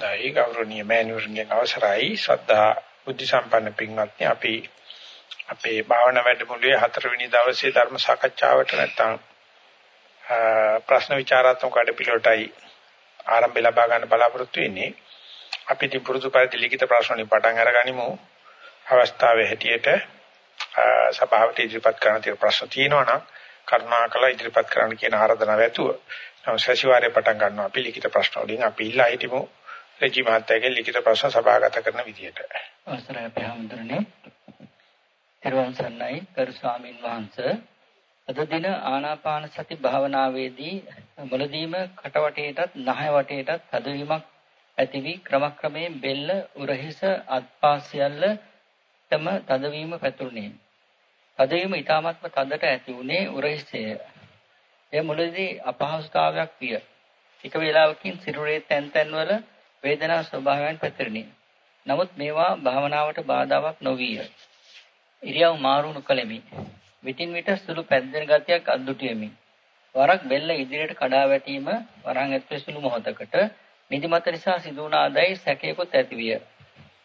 දෛ ගෞරවනීය මෑණිවරුන්ගේ අවසරයි ශ්‍රද්ධා බුද්ධ සම්පන්න පින්වත්නි අපි අපේ භාවනා වැඩමුළුවේ හතරවෙනි දවසේ ධර්ම සාකච්ඡාවට නැත්තම් ප්‍රශ්න විචාරාත්මක වැඩපිළිවෙලටයි ආරම්භය ලබා ගන්න බලාපොරොත්තු වෙන්නේ. අපි ඉතින් පුරුදු පරිදි ලිඛිත ප්‍රශ්න වලින් පටන් අරගනිමු. අවස්ථාවේ හැටියට සභාවට ඉදිරිපත් කරන තියෙන ප්‍රශ්න තියෙනවා නම් කරුණාකර ඉදිරිපත් කරන්න කියන ආරාධනාව ඇතුව නම් සතිವಾರයේ පටන් ගන්නවා අපි ලිඛිත ප්‍රශ්න වලින් අපි ඉල්ලා හිටමු රජි මහත්තයාගේ ලිඛිත ප්‍රශ්න සභාගත කරන විදියට. අවසරයි අපේ හැමදෙරනේ. ත්‍රිවන් සන්නයි කරු ස්වාමින් වහන්සේ අද දින ආනාපාන සති භාවනාවේදී මුලදීම කටවටේටත් නහය වටේටත් තදවීමක් ඇති වී ක්‍රමක්‍රමයෙන් බෙල්ල උරහිස අත්පා සියල්ල තම තදවීම පැතුරුනේ. තදවීම ඊටාත්ම තදට ඇති වුණේ උරහිසය. එය මුලදී අපහසුතාවයක් විය. එක වේලාවකින් සිරුරේ තැන් තැන්වල වේදනා ස්වභාවයන් පැතිරිණි. නමුත් මේවා භාවනාවට බාධාවක් නොවිය. ඉරියව් මාරුණු කලෙමි. විටින් විට සුළු පැද්දෙන ගතියක් අද්දුටියෙමි. වරක් බෙල්ල ඉදිරියට කඩා වැටීම වරහන් ඇතුලේ සුළු මොහොතකට නිදිමත නිසා සිදු වුණ ආදයි සැකයකොත් ඇතිවිය.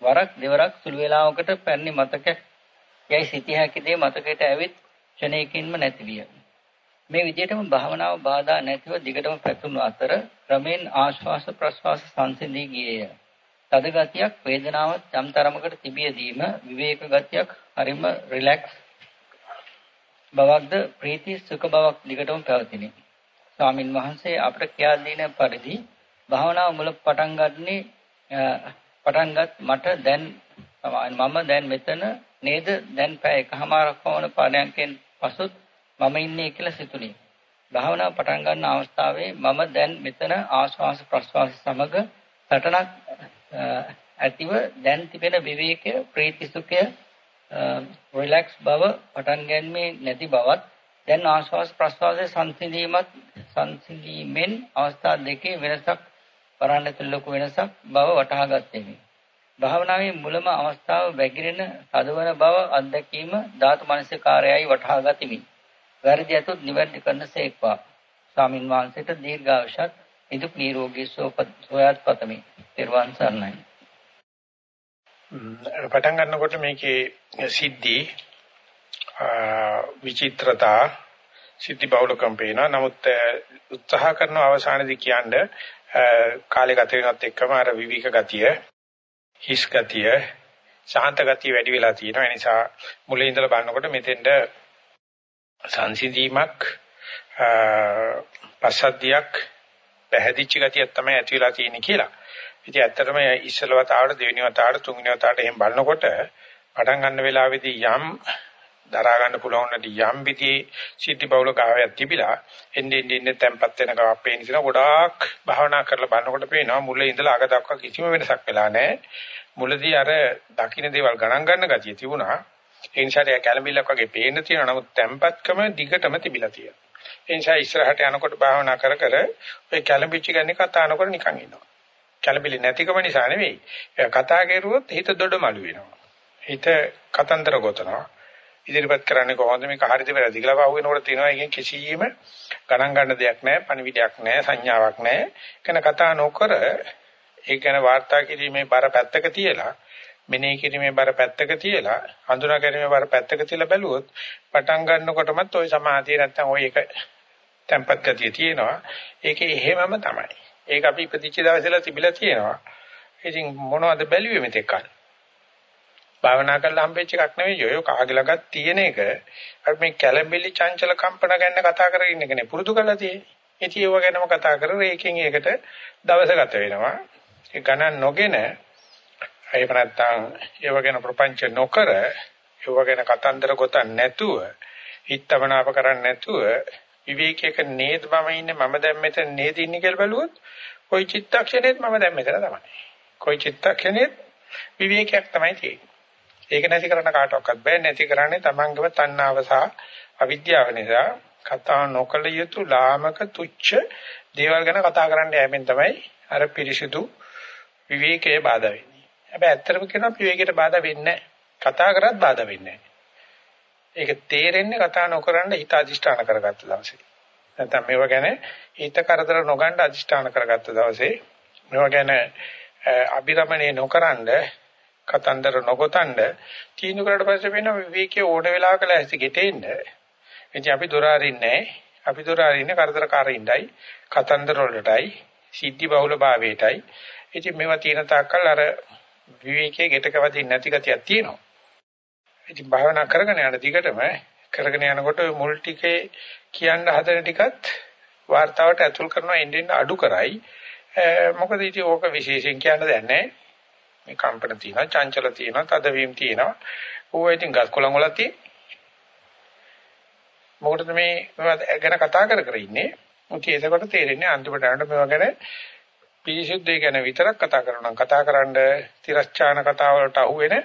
වරක් දෙවරක් සුළු වේලාවකට පැන්නේ මතක යයි සිටිය හැකි දේ මතකයට ඇවිත් ක්ෂණයකින්ම නැතිවිය. මේ විදිහටම භාවනාව බාධා නැතිව දිගටම පැතුණු අතර ක්‍රමෙන් ආශ්වාස ප්‍රශ්වාස සංසිඳී ගියේය. තද ගතියක් වේදනාවක් යම් තරමකට තිබියදීම විවේක ගතියක් හරිම රිලැක්ස් බවක්ද ප්‍රීති සුඛ බවක් දිගටම පැවතිනි. ස්වාමින් වහන්සේ අපට කියා දෙන පරිදි භාවනාව මුල පටන් ගන්නේ පටන්ගත් මට දැන් මම දැන් මෙතන නේද දැන් පැය එකමාරක් වුණ පාඩයන්කෙන් පසුත් මම ඉන්නේ කියලා සිතුනේ. භාවනාව පටන් ගන්න අවස්ථාවේ මම දැන් මෙතන ආශ්වාස ප්‍රශ්වාස සමග සටනක් ඇතිව දැන් තිබෙන විවේකය ප්‍රීති සුඛය රිලැක්ස් බව පටන් ගැනීමේ නැති බවත් දැන් ආශ්වාස ප්‍රශ්වාසයේ සංසිඳීමත් සංසිඳීමෙන් අවස්ථා දෙකේ වෙනසක් වරණත ලොකු වෙනසක් බව වටහා ගත්තෙමි. භාවනාවේ මුලම අවස්ථාව වැగిරෙන සදවන බව අත්දැකීම ධාතු මනසිකාරයයි වටහා ගතිමි. වැරදි අතුත් නිවැරදි කරනසේක්වා. ස්වාමින් වහන්සේට දීර්ඝායුෂත් නිදුක් නිරෝගී සුවපත් සොයාත් පතමි. ත්‍රිවන් සරණයි. පටන් ගන්නකොට මේකේ සිද්ධි විචිත්‍රතා සිද්ධි බහුලකම් පේනවා. නමුත් උත්සාහ කරන අවසානයේදී කියන්නේ කාලේ ගත වෙනත් එක්කම අර විවික ගතිය, හිස් ගතිය, ශාන්ත ගතිය වැඩි වෙලා තියෙනවා. ඒ නිසා මුලින් ඉඳලා බලනකොට මෙතෙන්ද සංසිඳීමක් පසද්දියක් පැහැදිච්ච ගතියක් තමයි ඇති වෙලා තියෙන්නේ කියලා. ඉතින් ඇත්තටම ඉස්සල වතාවට දෙවෙනි වතාවට තුන්වෙනි වතාවට එහෙම බලනකොට පටන් ගන්න වෙලාවේදී යම් දරා ගන්න පුළුවන් නැති යම් විදිහේ සිද්ධි බහුල කාවයක් තිබිලා එන්නේ එන්නේ තැම්පත් වෙන ගාවක් පේන නිසා ගොඩාක් භාවනා කරලා බලනකොට පේනවා මුල ඉඳලා අග දක්වා කිසිම වෙනසක් වෙලා නැහැ. මුලදී අර දකින්න දේවල් ගණන් ගන්න ගතිය තිබුණා. ඒ නිසා ඒක කැළඹිල්ලක් වගේ පේන්න තියෙනවා. නමුත් තැම්පත්කම දිගටම තිබිලා තියෙනවා. ඒ නිසා ඉස්සරහට යනකොට භාවනා කර කර ඔය කැළඹිච්ච ගන්නේ කතා නොකර නිකන් ඉන්නවා. කැළඹිලි නැතිකම නිසා නෙවෙයි. කතා කරුවොත් හිත දොඩමළු වෙනවා. හිත කතන්දර ගොතනවා. ඉදිරිපත් කරන්නේ කොහොමද මේක හරිද වැරදිද කියලා පහු වෙනකොට තියෙනවා එකෙන් කිසියම් ගණන් ගන්න දෙයක් නැහැ පණිවිඩයක් නැහැ සංඥාවක් නැහැ කියන කතා නොකර ඒ ගැන වාර්තා කිරීමේ බර පැත්තක තියලා මෙනෙහි කිරීමේ බර පැත්තක තියලා හඳුනා ගැනීමේ බර පැත්තක තියලා බැලුවොත් පටන් ගන්නකොටමත් ওই සමාධිය නැත්තම් ওই එක tempat ගතිය තියෙනවා ඒකේ එහෙමම තමයි ඒක අපි ඉපදිච්ච දවසේලා තිබිලා තියෙනවා ඉතින් මොනවද බැලුවේ මෙතෙක් කල් භාවනා කරලා හම්බෙච්ච එකක් නෙවෙයි ඔය කාගේ ළඟත් තියෙන එක අපි මේ කැළඹිලි චංචල කම්පන ගැන කතා කරගෙන ඉන්න එකනේ පුරුදු කරලා තියෙන්නේ ඉතින් ඒව ගැනම කතා කරලා ඒකෙන් ඒකට දවස ගත වෙනවා ඒ ගණන් නොගෙන එහෙම නැත්නම් ඒව ගැන ප්‍රපංච නොකර ඒව ගැන කතන්දර ගොතන්න නැතුව හිතවනාප කරන්නේ නැතුව විවේකයක නේද මම ඉන්නේ මම දැන් මෙතන නේද ඉන්නේ කියලා බැලුවොත් කොයි චිත්තක්ෂණෙත් මම දැන් මෙතන තමයි. කොයි චිත්තක්ෂණෙත් විවේකයක් තමයි තියෙන්නේ. ඒක නැති කරන්න කාටවත් බෑ නැති කරන්නේ තමන්ගේම තණ්හාව සහ අවිද්‍යාව නිසා කතා නොකළ යුතු ලාමක තුච්ච දේවල් ගැන කතා කරන්න යෑමෙන් තමයි අර පිරිසිදු විවේකයේ බාධා වෙන්නේ. හැබැයි ඇත්තටම කියනවා විවේකයට බාධා වෙන්නේ කතා කරත් බාධා වෙන්නේ ඒක තේරෙන්නේ කතා නොකරන හිත අදිෂ්ඨාන කරගත්ත දවසේ. නැත්නම් මේවා ගැන හිත කරදර නොගන්න අදිෂ්ඨාන කරගත්ත දවසේ මේවා ගැන අබිරමණය නොකරනද කතන්දර නොගොතනද තීන්දුව කරලා පස්සේ වෙන විවේකයේ ඕන වෙලාවක ලැස්ති ගෙටෙන්න. ඉතින් අපි දොර අරින්නේ අපි දොර අරින්නේ කරදරකාරින්ඩයි කතන්දර වලටයි සිද්ධි බහුල භාවයටයි. ඉතින් මේවා තියෙන තාක්කල් අර විවේකයේ ගෙටක වදින්න නැති ගතියක් තියෙනවා. ඉතින් භාවනා කරගෙන යන දිගටම කරගෙන යනකොට මුල් ටිකේ කියන්න හදන ටිකත් වார்த்தාවට ඇතුල් කරනවා එන්නින් අඩු කරයි. මොකද ඉතින් ඕක විශේෂයෙන් කියන්න දෙයක් නැහැ. මේ කම්පන තියෙනවා, චංචල තියෙනවා, තදවීම තියෙනවා. ඕවා ඉතින් ගස් කොළන් වල තියෙන. මොකටද මේ මේවා ගැන කතා කර කර ඉන්නේ? මොකද ඒකට තේරෙන්නේ අන්තිමට යනකොට මේවා ගැන පිරිසුද්ධිය ගැන විතරක් කතා කරනවා නම් කතා කරන්න තිරස්චාන කතා වලට අහුවෙන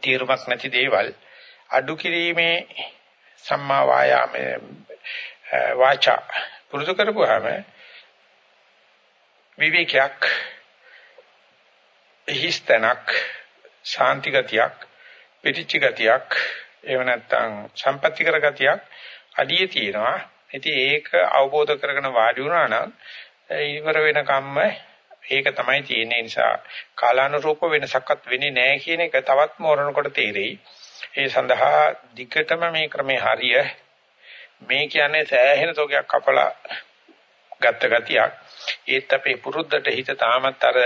තීරමක් නැති දේවල් අඩු කිරීමේ සම්මා වායාමයේ වාචා පුරුදු කරපුවාම විවේකයක් හිස්තනක් ශාන්ති ගතියක් පිටිච්ච ගතියක් එහෙම නැත්නම් සම්පත්‍ති කර ගතියක් අඩියේ තියෙනවා. ඉතින් ඒක අවබෝධ කරගෙන වාඩි වුණා නම් ඉවර වෙන කම්ම ඒක තමයි තියෙන්නේ නිසා කාලානුරූප වෙනසක්වත් වෙන්නේ නැහැ කියන එක තවත් මෝරණකොට තේරෙයි. ඒ සඳහා දිගටම මේ ක්‍රමේ හරිය මේ කියන්නේ සෑහෙන තෝගයක් කපලා ගත්ත ගතියක්. ඒත් අපේ පුරුද්දට හිත තාමත් අර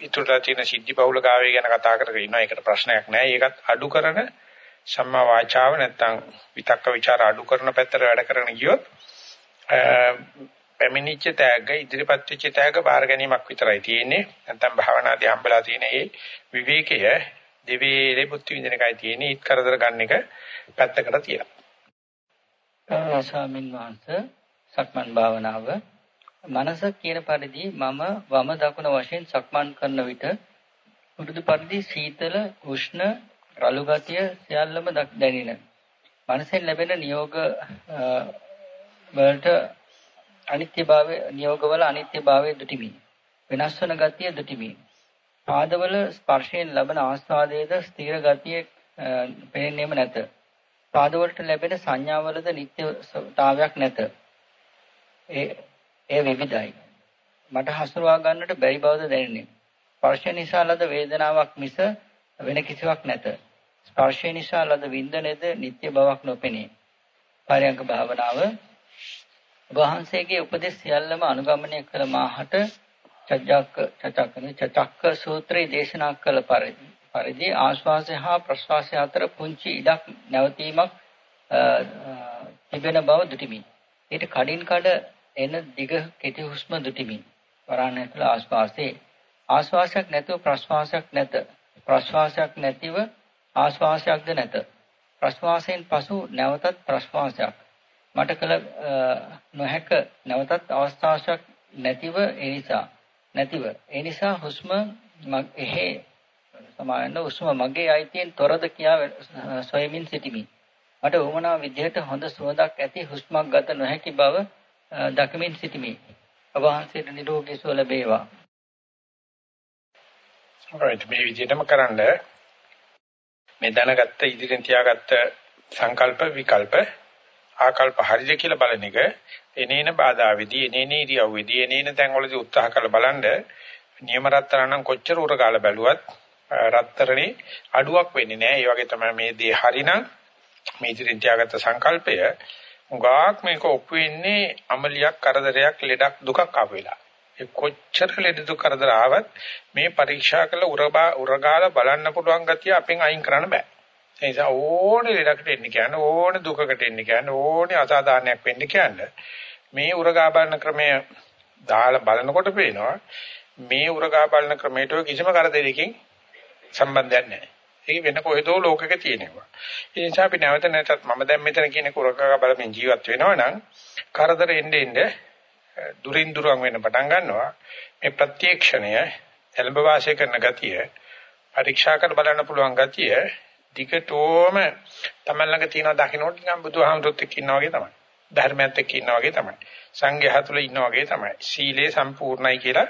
ඉතුරුලා තියෙන සිද්ධි බහුල ගාවේ ගැන කතා කරගෙන ඉන්නවා. ඒකට ප්‍රශ්නයක් නැහැ. ඒකත් අඩු කරන සම්මා වාචාව නැත්තම් විතක්ක ਵਿਚාර අඩු කරන පැත්තට වැඩ කරගෙන ගියොත් පැමිණිච්ච තෑග්ග ඉදිරිපත් වෙච්ච තෑග්ග බාර ගැනීමක් විතරයි තියෙන්නේ. නැත්නම් භාවනාදී හම්බලා තියෙන ඒ විවේකය දෙවේලේ බුද්ධ විඳින එකයි තියෙන්නේ. ඊත් කරදර ගන්න එක පැත්තකට තියලා. ස්වාමින් වහන්සේ සක්මන් භාවනාව මනස කියන පරිදි මම වම දකුණ වශයෙන් සක්මන් කරන විට පුරුදු පරිදි සීතල උෂ්ණ රළු ගතිය සියල්ලම දැනෙන. මනසෙන් ලැබෙන නියෝග වලට අනිත්‍යභාවය නියෝගවල අනිත්‍යභාවය දුටිමි. වෙනස් වන ගතිය දුටිමි. පාදවල ස්පර්ශයෙන් ලබන ආස්වාදයේද ස්ථිර ගතිය පේන්නේම නැත. පාදවලට ලැබෙන සංඥාවලද නිත්‍යතාවයක් නැත. ඒ ඒ විවිධයි. මට හසුරවා ගන්නට බැරි බවද දැනෙන්නේ. ස්පර්ශ නිසා ලද වේදනාවක් මිස වෙන කිසිවක් නැත. ස්පර්ශය නිසා ලද වින්දනයේද නිත්‍ය බවක් නොපෙනේ. පරයන්ක භාවනාව වහන්සේගේ උපදෙස් සියල්ලම අනුගමනය කළ මාහට චජ්ජක්ක චචක්කන චචක්ක සූත්‍රයේ දේශනා කළ පරිදි පරිදි ආශ්වාසය හා ප්‍රශ්වාසය අතර පුංචි ඉඩක් නැවතීමක් තිබෙන බව දුටිමි. ඊට කඩින් කඩ එන දිග කෙටි හුස්ම දුටිමි. වරණ ඇතුළ ආශ්වාසයේ ආශ්වාසයක් නැතුව ප්‍රශ්වාසයක් නැත. ප්‍රශ්වාසයක් නැතිව ආශ්වාසයක්ද නැත. ප්‍රශ්වාසයෙන් පසු නැවතත් ප්‍රශ්වාසයක්. මට කළ නොහැක නැවතත් අවස්ථාවක් නැතිව ඒ නිසා නැතිව. ඒ නිසා හුස්ම එහෙ සමාන හුස්ම මගේ අයිතියෙන් තොරද කියා සොයමින් සිටිමි. මට වුණා විදිහට හොඳ සුවඳක් ඇති හුස්මක් ගත නොහැකි බව දකමින් සිටිමි. ඔබ වහන්සේට නිරෝගී සුව ලැබේවා. Right මේ විදිහටම කරන්න මේ දැනගත්ත ඉදිරියෙන් තියාගත්ත සංකල්ප විකල්ප ආකල්ප හරිද කියලා බලන එක එනේන බාධාවේදී එනේන ඉරියව්වේදී එනේන තැන්වලදී උත්සාහ කරලා බලනද නියම රත්තරන්නම් කොච්චර උර කාලා බැලුවත් රත්තරනේ අඩුවක් වෙන්නේ නැහැ. ඒ වගේ තමයි මේ දේ හරිනම් මේ ඉදිරියෙන් තියාගත්ත සංකල්පය උගාක් මේක ඔප්පු වෙන්නේ අමලියක් කරදරයක් ලෙඩක් දුකක් ආපු වෙලා. ඒ කොච්චර ලෙඩ දුක් කරදර ආවත් මේ පරීක්ෂා කළ උරබා උරගාලා බලන්න පුළුවන් ගතිය අපෙන් අයින් කරන්න බෑ. ඒ නිසා ඕනේ ලෙඩකට එන්න කියන්නේ ඕනේ දුකකට එන්න කියන්නේ ඕනේ අසාධාරණයක් වෙන්න කියන්නේ මේ උරගා බලන ක්‍රමය දාලා බලනකොට පේනවා මේ උරගා බලන ක්‍රමයට කිසිම කරදරයකින් සම්බන්ධයක් නැහැ. ඒක වෙන කොහෙදෝ ලෝකයක තියෙනවා. ඒ නිසා අපි නැවත නැවතත් මම දැන් මෙතන කියන උරගා බලමින් ජීවත් වෙනවා නම් කරදර එන්න එන්න දුරින් දුරන් වෙන්න පටන් ගන්නවා. මේ ප්‍රත්‍යක්ෂණය එළඹ වාසය කරන ගතිය පරීක්ෂා කර බලන්න පුළුවන් ගතිය දිගටම තමයි ළඟ තියෙන දකින්නට නිකන් බුදුහාමුදුරුත් එක්ක ඉන්නා වගේ තමයි. ධර්මයත් එක්ක ඉන්නා වගේ තමයි. සංඝයා තුළ ඉන්නා වගේ තමයි. සීලේ සම්පූර්ණයි කියලා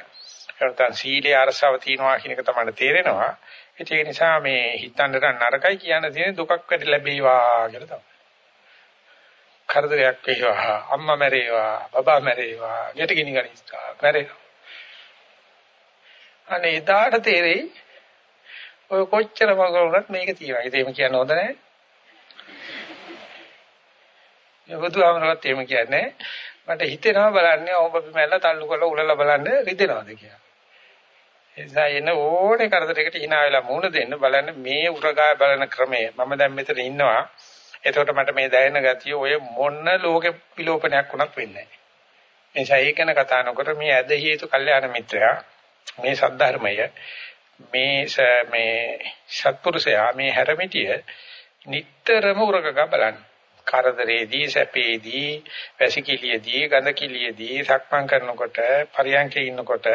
නැත්නම් සීලේ අරසව තියනවා කියන එක තමයි තේරෙනවා. ඒක නිසා මේ හිතන්නට නරකයි කියන තියෙන දුකක් වැඩි ලැබේවා කියලා තමයි. කරදරයක් වේවා අම්මා මැරේවා බබා මැරේවා ගෙට ගිනි ගනිස්සා මැරේවා අනේ එදාට තේරෙයි ඔය කොච්චර මගුලක් මේක තියෙනවා. ඒක එහෙම කියන්න හොඳ නැහැ. මේ බුදුහාමරවත් එහෙම කියන්නේ මට හිතෙනවා බලන්නේ ඔබ බිමැල්ල තල්ලු කරලා උලලා බලන්න රිදෙනවද කියලා. එසා එන ඕනේ කරදරයකට hina වෙලා මුණ දෙන්න බලන්න මේ උරගා බලන ක්‍රමය මම දැන් මෙතන ඉන්නවා. එතකොට මට මේ දැනෙන ගතිය ඔය මොන ලෝකෙ පිලෝපනයක් වුණත් වෙන්නේ නැහැ. එනිසා ඒක ගැන කතා නොකර මේ ඇද හේතු කල්යාණ මිත්‍රයා මේ සද්ධර්මය මේ මේ සත්පුරුෂයා මේ හැරමිටිය නිටතරම උරගක බලන්න. කරදරේදී සැපේදී වැසිකිළියේදී ගඳකිළියේදී සක්මන් කරනකොට පරියන්කේ ඉන්නකොට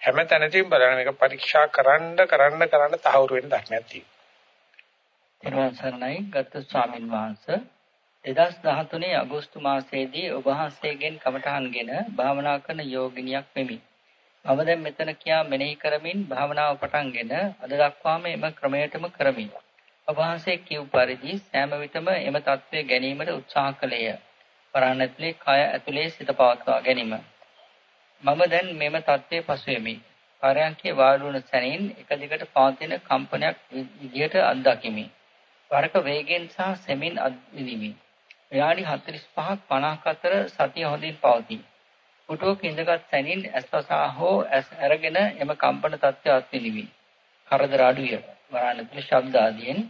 හැම තැනදීම බලන මේක පරීක්ෂා කරන්න කරන්න කරන්න තහවුරු වෙන ධර්මයක් තියෙනවා. ඊළඟ සරණයි ගත ස්වාමින් වහන්සේ 2013 අගෝස්තු මාසයේදී ඔබ වහන්සේගෙන් කමඨහන්ගෙන භාවනා කරන යෝගිනියක් වෙමි. මම දැන් මෙතන කියා මෙනෙහි කරමින් භාවනාව පටන්ගෙන අද දක්වාම එම ක්‍රමයටම කරමි. ඔබ වහන්සේ කිව් පරිදි සෑම විටම එම தત્ත්වය ගැනීමට උත්සාහ කළේය. පරණත්ලේ කය ඇතුලේ සිත පවත්වා ගැනීම. මම දැන් මෙම தત્ත්වය පසුවෙමි. පරයන්කේ වාඩුණ සැනින් එක දිගට පවතින කම්පනයක් විදියට අත්දකිමි. වරක වේගෙන් සහ සෙමින් අත්විඳිමි. විනාඩි 45ක් 50ක් අතර සතිය හොඳින් පවතී. පුටුවක ඉඳගත් සැනින් ඇස්වසා හෝ ඇස් අරගෙන එම කම්පන තත්ත්වය අත්විඳිමි. කරදර අඩුය. වරාණතුල ශබ්ද ආදියෙන්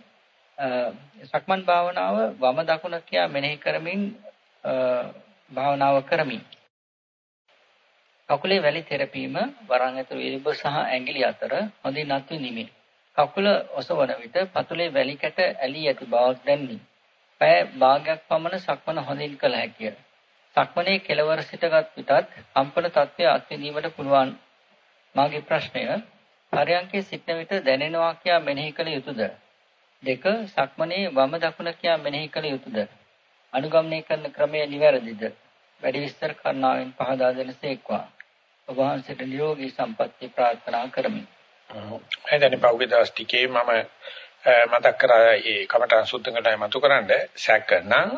සක්මන් භාවනාව වම දකුණ කියා මෙනෙහි කරමින් භාවනාව කරමි. කකුලේ වැලි තෙරපීම වරන් ඇතුළු ඉරිබ සහ ඇඟිලි අතර හොඳින් අත්විඳිමි. කකුල ඔසවන විට පතුලේ වැලි කැට ඇලී ඇති බවක් දැනිනි. පැය භාගයක් පමණ සක්මන හොඳින් කළ හැකිය. සක්මනේ කෙලවර සිටගත් විටත් කම්පන තත්ත්වය අත්විඳීමට පුළුවන්. මාගේ ප්‍රශ්නය පරයන්කේ සිටන විට දැනෙනවා කියා මෙනෙහි කළ යුතුයද? දෙක සක්මනේ වම දකුණ කියා මෙනෙහි කළ යුතුයද? අනුගමනය කරන ක්‍රමය නිවැරදිද? වැඩි විස්තර කරනවෙන් පහදා දෙනසේක්වා. ඔබ වහන්සේට නිරෝගී සම්පන්නිය ප්‍රාර්ථනා කරමි. එතන පහුගිය දවස් ටිකේ මම මතක් කරා ඒ කමඨාන් සුද්ධ කරලා මතු කරන්න සැකනම්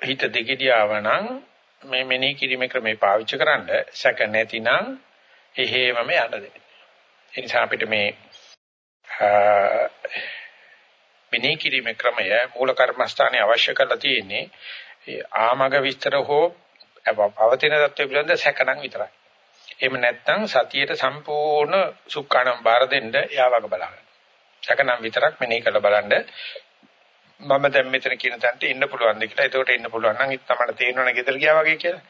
හිත දෙගිඩියාවනම් මේ මෙනෙහි කිරීමේ ක්‍රමේ පාවිච්චි කරන්න සැක නැතිනම් එහෙමම යන්න දෙන්න. ඒ නිසා අපිට මේ මෙනෙහි කිරීමේ ක්‍රමය මූල කර්මස්ථානයේ අවශ්‍ය කරලා තියෙන්නේ ආමග විස්තර හෝ පවතින தත්ත්වය පිළිබඳ සැකනම් විතරයි. එහෙම නැත්නම් සතියට සම්පූර්ණ සුඛානම් බාර දෙන්න යාවක බලන්න. සැකනම් විතරක් මෙනෙහි කරලා බලන්න මම දැන් මෙතන කියන තැනට ඉන්න පුළුවන්ද කියලා. එතකොට ඉන්න පුළුවන් නම් ඉත තමයි තේරෙනවනේ ගෙදර ගියා වගේ කියලා.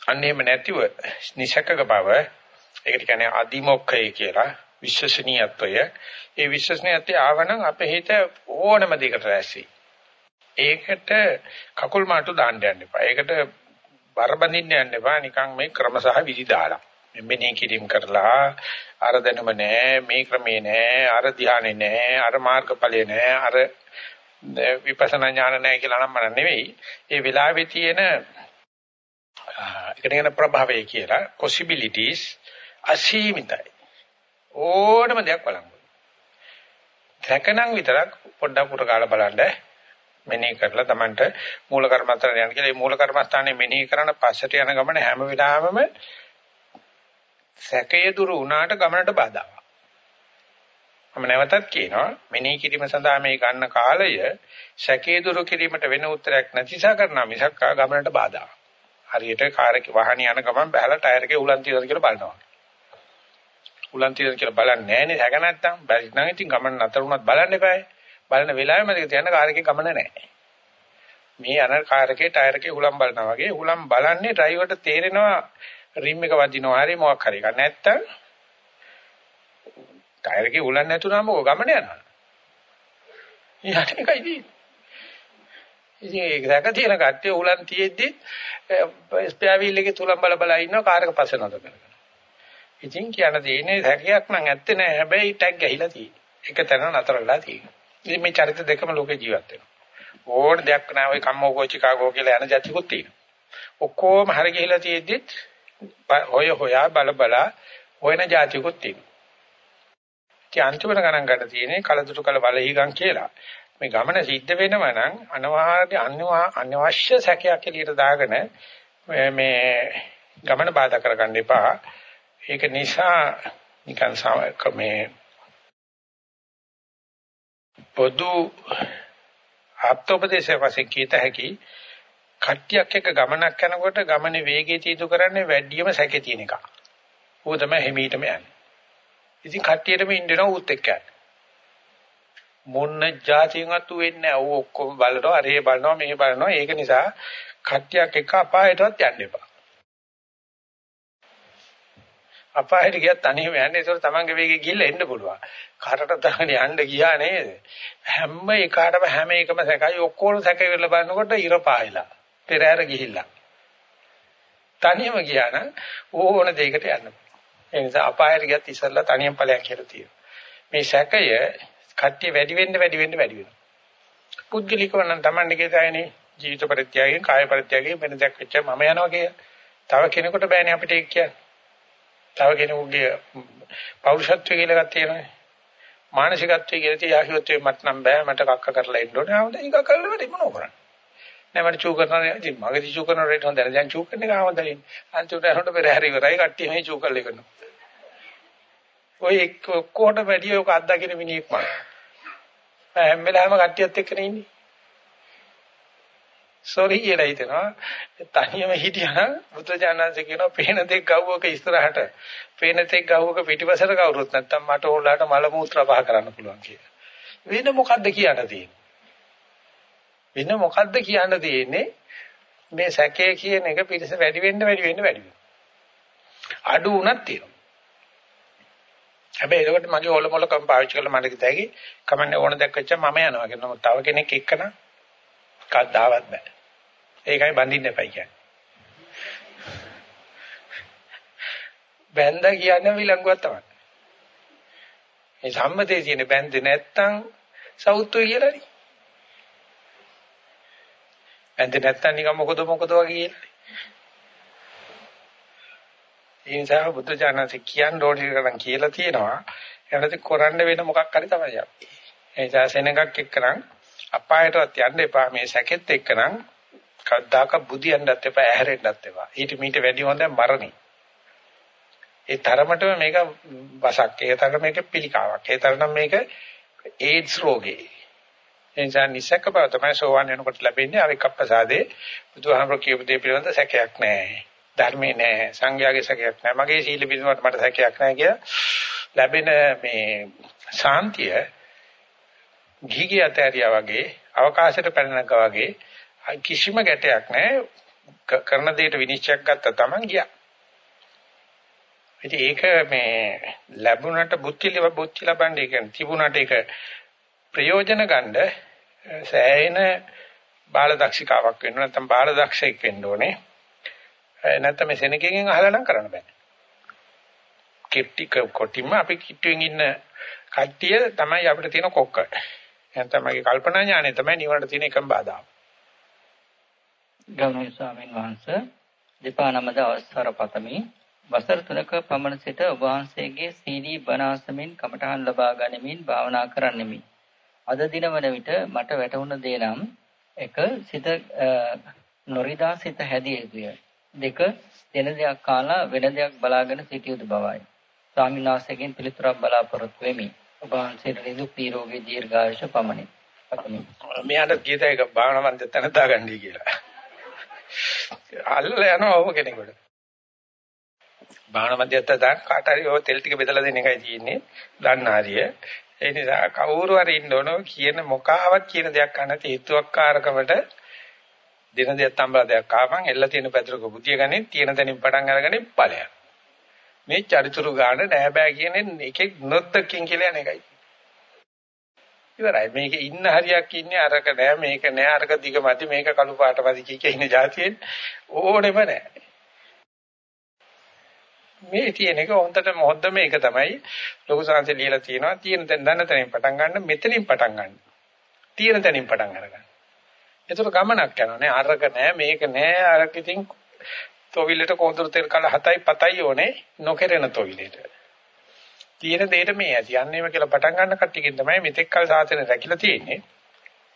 අන්න එහෙම නැතිව නිසකක බව ඒකට කියන්නේ අදිමොක්ඛය කියලා විශ්වසනීයත්වය. ඒ විශ්වසනීයත්වය ආවනම් අපේ හිත ඕනම දෙයකට රැස්වි. ඒකට කකුල් මාටු දාන්න යන්න එපා. ඒකට බර බඳින්න යන්න එපා. නිකන් මේ ක්‍රම සහ විදි දාලා. මෙන්නේ කිරීම කරලා අර දැනුම නෑ මේ ක්‍රමේ නෑ අර ධානය නෑ අර මාර්ගඵලය නෑ අර විපස්සනා ඥාන නැහැ කියලා නම් මන නෙවෙයි. ඒ වෙලාවේ තියෙන ඒකට කියන ප්‍රභාවය කියලා possibilities අසීමිතයි. ඕනම දෙයක් බලන්න. දැකනම් විතරක් පොඩ්ඩක් උර කාලා බලන්න මෙනෙහි කරලා Tamanට මූල කර්මස්ථානට යන්න කියලා. මේ මූල කර්මස්ථානේ මෙනෙහි කරන පස්සට යන ගමන හැම වෙලාවෙම සැකය දුරු වුණාට ගමනට බාධාවක්. මම නැවතත් කියනවා මෙනෙහි කිරීම සඳහා මේ ගන්න කාලය සැකේ දුරු කිරීමට වෙන උත්තරයක් නැතිසා කරනා මිසක් ගමනට බාධා. හරියට කාර් එක වාහනේ යන ගමන් බහැලා ටයර් එකේ උලන් තියනද කියලා බලනවා. උලන් තියනද කියලා බලන්නේ නැහනේ හැක නැත්තම් බැරි නම් ඉතින් ගමන නතර වුණත් බලන්න එපායි. බලන වෙලාවෙම මතක තියන්න කාර් එකේ ගමන නැහැ. මේ අන කාර් එකේ ටයර් එකේ උලන් බලනවා වගේ උලන් බලන්නේ ඩ්‍රයිවර්ට තේරෙනවා රිම් එක වදිනවා හරි මොකක් හරි එක. නැත්තම් ටයර් එකේ උලන් නැතුනම ඔය ගමන යනවා. ඊට එකයි තියෙන්නේ. ඉතින් ඒක දැක තියෙන කට්ටිය උලන් තියෙද්දි ස්පෙයා වීල් එකේ තුලන් බල බල ඉන්නවා කාර් එක පස්සේ නතර කරගෙන. ඉතින් කියන්න තියෙන්නේ හැකියාවක් නම් ඇත්තේ නෑ හැබැයි ටැග් ගහිලා තියෙන්නේ. එක තැන නතර වෙලා තියෙන්නේ. ඉතින් මේ චරිත දෙකම ලෝකේ ජීවත් වෙනවා. ඕන දෙයක් නෑ ඔය කම්මෝකෝ චිකාගෝ කියලා යන જાතිකුත් තියෙනවා. ඔක්කොම හරි ගිහිලා තියෙද්දිත් හොය හොයා බල බල හොයන જાතිකුත් තියෙනවා. ඉතින් අන්තිමට ගණන් ගන්න තියෙන්නේ කලදුරු කල බලහිගම් කියලා. මේ ගමන සිද්ධ වෙනවා නම් අනිවාර්ය අනවශ්‍ය සැකයක් එළියට දාගෙන මේ ගමන බාධා කරගන්න එපා. ඒක නිසා නිකන් මේ පොදු ආත්මෝපදේශය වශයෙන් කීත හැකි කට්ටියක් එක්ක ගමනක් යනකොට ගමනේ වේගය තීතු කරන්නේ වැඩියම සැකේ තියෙන එක. ඌ තමයි හිමීටම යන්නේ. ඉතින් කට්ටියටම ඉන්නවා ඌත් එක්ක යන්නේ. මොන්න જાතියකට වෙන්නේ නැහැ. ඌ ඔක්කොම බලනවා, අරේ බලනවා, මෙහෙ බලනවා. ඒක නිසා කට්ටියක් එක්ක අපායටවත් යන්න එපා. අපායට ගියත් තනියම යන්නේ ඒතර තමන්ගේ වේගෙ ගිහිල්ලා එන්න පුළුවන්. කාටට දාගෙන යන්න ගියා නේද? හැම එකකටම හැම එකම සැකයි ඔක්කොම සැක වෙලා බලනකොට ඉර පායලා. පෙරහැර ගිහිල්ලා. තනියම ගියා නම් ඕන දෙයකට යන්න. ඒ නිසා අපායට ගියත් ඉස්සල්ලා තනියම ඵලයක් කියලා තියෙනවා. මේ සැකය කට්ටිය වැඩි වෙන්න වැඩි වෙන්න වැඩි වෙනවා. පුද්ගලිකව නම් Tamande කියතයිනේ ජීවිත පරිත්‍යාගයෙන් කාය පරිත්‍යාගයෙන් වෙන දෙයක් වෙච්ච මම යනවා කිය. තව කෙනෙකුට බෑනේ අපිට ඒක කියන්නේ. තව කෙනෙකුගේ පෞරුෂත්වය කියලා එකක් තියෙනවානේ. මානසිකත්වය කියලා තියා හිතුවේ මට නම් බෑ මට කක්ක කරලා ඉන්න ඕනේ. ආවද ඒක කරලා වැඩි මොනව කරන්නේ? නෑ මට චූ කරනවා ඉතින් මගේ චූ කරන රේට හොඳ නැහැ දැන් චූ කරන එක ආවද ඉන්නේ අන්තිමට යනකොට පෙරහැරි ඉවරයි කට්ටිය මේ චූ කරලා කරනවා ඔය එක්කොට වැඩි ඔක අත්දකින්න මිනිහෙක් මම හැම වෙලාවෙම කට්ටියත් එක්කනේ ඉන්නේ. සෝරි කියලා හිතනවා. තනියම හිටියා බුදුජානන්සේ කියනවා පේන දෙයක් ගව්වක ඉස්සරහට පේන දෙයක් ගව්වක පිටිපසට කවුරුත් නැත්තම් මට ඕලාට මල මූත්‍රා පහ කරන්න පුළුවන් කියලා. වෙන මොකද්ද කියන්න තියෙන්නේ? වෙන මොකද්ද කියන්න තියෙන්නේ? මේ සැකේ කියන එක පිටස වැඩි වෙන්න වැඩි වෙන්න වැඩි වෙනවා. අඩු උනක් තියෙනවා. හැබැයි ඒකට මගේ ඔල මොල කම් පාවිච්චි කරලා මට කිතැයි කමන්නේ ඕන දැක්කච්ච මම යනවා කියනවා තව කෙනෙක් එක්කන කද්දාවත් බෑ. ඒකයි බඳින්න එපයි කියන්නේ. බැඳ කියන්නේ විලංගුවක් තමයි. මේ සම්මතයේ තියෙන බැඳ නැත්තම් සෞත්වය කියලානේ ඇඳ නැත්තම් නිකන් මොකද මොකද වගේ කියලා. ඒ නිසා බුද්ධ ඥානසේ කියන්න ඕනේ කරන් කියලා තියෙනවා. එනදී කරන්න වෙන මොකක් හරි තමයි අපි. ඒ නිසා සෙනඟක් එක්කනම් අපායටවත් යන්න එපා මේ සැකෙත් එක්කනම් කද්දාක බුදියන්නත් එපා ඇහැරෙන්නත් එපා. ඊට මීට වැඩි හොඳ මරණි. ඒ තරමටම මේක වසක්. ඒ තරම මේක පිළිකාවක්. ඒ තරම් මේක ඒඩ්ස් රෝගේ. ඒ නිසා නිසක බව තමයි සෝවන් වෙනකොට ලැබෙන්නේ අවික්කප්පසාදේ බුදුහාමර කියපු දේ පිළිබඳ සැකයක් නැහැ. ධර්මේ නැහැ. සංඝයාගේ සැකයක් නැහැ. මගේ සීල පිළිබඳ මට සැකයක් නැහැ කියලා ලැබෙන මේ ශාන්තිය ගිහිගේ අතහැරියා වගේ අවකාශයට පැනනකා වගේ කිසිම ගැටයක් නැහැ. කරන දෙයට විනිශ්චයක් ගත්ත තමන් ගියා. ඉතින් ඒක මේ ලැබුණට බුද්ධි බුද්ධි ලබන්නේ කියන්නේ තිබුණට ඒක ප්‍රයෝජන ගන්න සෑහෙන බාල දක්ෂිකාවක් වෙන්න නැත්නම් බාල දක්ෂයෙක් වෙන්න ඕනේ. නැත්නම් මේ සෙනගෙන් අහලා නම් කරන්න බෑ. කිට්ටි කොටිම අපි කිට්ටුවෙන් ඉන්න කට්ටිය තමයි අපිට තියෙන කොක්ක. නැත්නම් මගේ කල්පනා ඥානය තමයි නිවනට තියෙන එකම බාධාව. ගෞරවනීය ස්වාමීන් වහන්සේ දෙපා නමද අවස්ථාර පතමි. වසර 3ක පමණ සිට ඔබ වහන්සේගේ CD බණාසමින් කමඨහන් ලබා ගනිමින් භාවනා කරන්නෙමි. අද දින වන විට මට වැටහුණ දේ නම් එක සිත නොරිදා සිත හැදිය යුතුය. දෙක දෙන දෙයක් කාලා වෙන දෙයක් බලාගෙන සිටිය යුතු බවයි. ස්වාමීන් වහන්සේගෙන් පිළිතුරක් බලාපොරොත්තු වෙමි. ඔබ වහන්සේට නිදුක් නිරෝගී දීර්ඝායුෂ පමණි. මෙයාට ගීත එක භාවනාවන්ත තැන දාගන්නයි කියලා. අල්ල යනවා ඔබ කෙනෙකුට. භාවනාවන්ත තැන කාට හරි ඔය තෙල් ටික බෙදලා දෙන එකයි තියෙන්නේ. දන්න හරිය. ඒ නිසා කවුරු හරි ඉන්න ඕන කියන මොකාවක් කියන දෙයක් ගන්න හේතුවක්කාරකමට දින දෙයක් තම්බලා දෙයක් ආපන් එල්ල තියෙන පැදුරක බුදිය ගන්නේ තියෙන තැනින් පටන් අරගෙන ඵලයක්. මේ චරිචුරු ගන්න නෑ බෑ කියන්නේ එකෙක් නොත්තකින් කියලා යන එකයි. ඉවරයි මේකේ ඉන්න හරියක් ඉන්නේ අරක නෑ මේක නෑ අරක දිගමැති මේක කළු පාටමැති කිය කිය ඉන්න જાතියෙන් ඕනෙම නෑ. මේ තියෙන එක හොඳට මොහොද්ද මේක තමයි ලොකු සංසය ලියලා තියෙනවා තියෙන තැන දන්න තැනින් පටන් ගන්න මෙතනින් පටන් ගන්න තියෙන තැනින් පටන් අරගන්න ඒතර ගමනක් යනවා නේ. අරක නෑ මේක නෑ. අරක ඉතින් තොවිලට කොඳුරු තෙල් කල 7යි 7යි ඕනේ නොකරන තොවිලට. තියෙන දෙයට මේ ඇති. යන්නේම කියලා පටන් ගන්න කට්ටියකින් තමයි මෙතෙක් කල සාසනය රැකිලා තියෙන්නේ.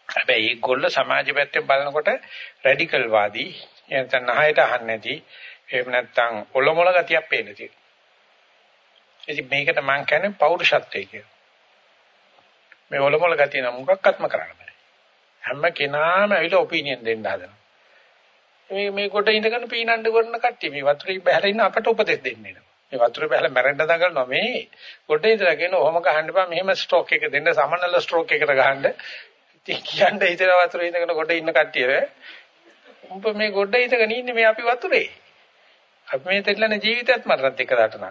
හැබැයි ඒගොල්ල සමාජ පැත්තෙන් බලනකොට රැඩිකල් වාදී. එතන නහයට අහන්නේ නැති. එහෙම නැත්නම් ඔලොමොල ගතියක් පේන්න තියෙනවා. ඉතින් මේකට මම කියන්නේ පෞරුෂත්වය කියලා. මේ ඔලොමල ගතිය නම් මොකක්වත්ම කරන්න බෑ. හැම කෙනාම ඇවිල්ලා ඔපිනියන් දෙන්න හදනවා. මේ මේ කොට ඉඳගෙන පීනන්න කරන කට්ටිය මේ වතුරේ බහැලා ඉන්න අපට උපදෙස් දෙන්නේ නෑ. මේ වතුරේ බහැලා මැරෙන්න දඟලනවා මේ කොට ඉඳලා කියන ඔහොම ගහන්න බෑ මෙහෙම ස්ට්‍රෝක් එක දෙන්න සමනල ස්ට්‍රෝක් එකකට ගහන්න. ඉතින් කියන්නේ හිතන වතුරේ ඉඳගෙන කොට ඉන්න කට්ටිය උඹ මේ කොට ඉඳගෙන ඉන්නේ මේ අපි වතුරේ. අපි මේ දෙල්ලන ජීවිතයත් මරණත් එක දාටන.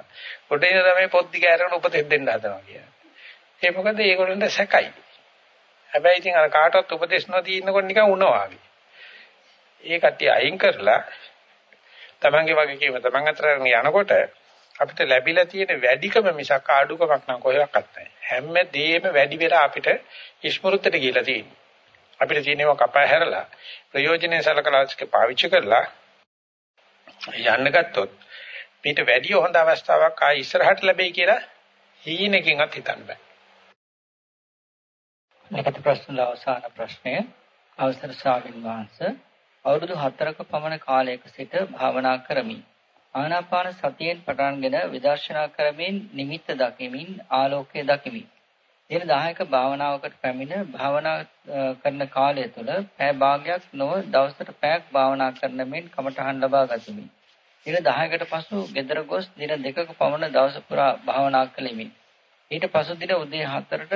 කොට ඉඳලා මේ පොත් දිග අරගෙන උපදෙස් දෙන්න හදනවා කියන්නේ. ඒ මොකද ඒගොල්ලන්ට සැකයි. හැබැයි ඉතින් අර කාටවත් උපදේශ නොදී ඉන්නකොට නිකන් උනවා වගේ. ඒ කට්ටිය අයින් කරලා තමන්ගේ වගකීම තමන් අතර යනකොට අපිට ලැබිලා තියෙන වැඩිකම මිසක් ආඩුකමක් නම් කොහෙවත් නැහැ. හැම දෙයක්ම වැඩි වෙලා අපිට ඉස්මෘතට ගිහිලා තියෙනවා. අපිට තියෙනවා කපා හැරලා ප්‍රයෝජනෙ සලකලා පාවිච්චි කරලා යන්න ගත්තොත් මේට වැඩි හොඳ අවස්ථාවක් ආයි ඉස්සරහට ලැබෙයි කියලා හීනකින්වත් හිතන්න බෑ. ලිඛිත ප්‍රශ්න අවසාන ප්‍රශ්නය අවසර ස්වාමීන් වහන්සේ අවුරුදු 4ක පමණ කාලයක සිට භාවනා කරමි. ආනාපාන සතියෙන් පටන්ගෙන විදර්ශනා කරමින් නිමිත්ත දකිමින් ආලෝකය දකිමි. දින 10ක භාවනාවකට පැමිණ භාවනා කරන කාලය තුළ පැය භාගයක් නොව දවසට පැයක් භාවනා කරන මෙන් කමඨහන් ලබා ගතිමි. දින 10කට පසු ගෙදර ගොස් දින දෙකක පමණ දවස පුරා භාවනා කළෙමි. ඊට පසු දින උදේ 4ට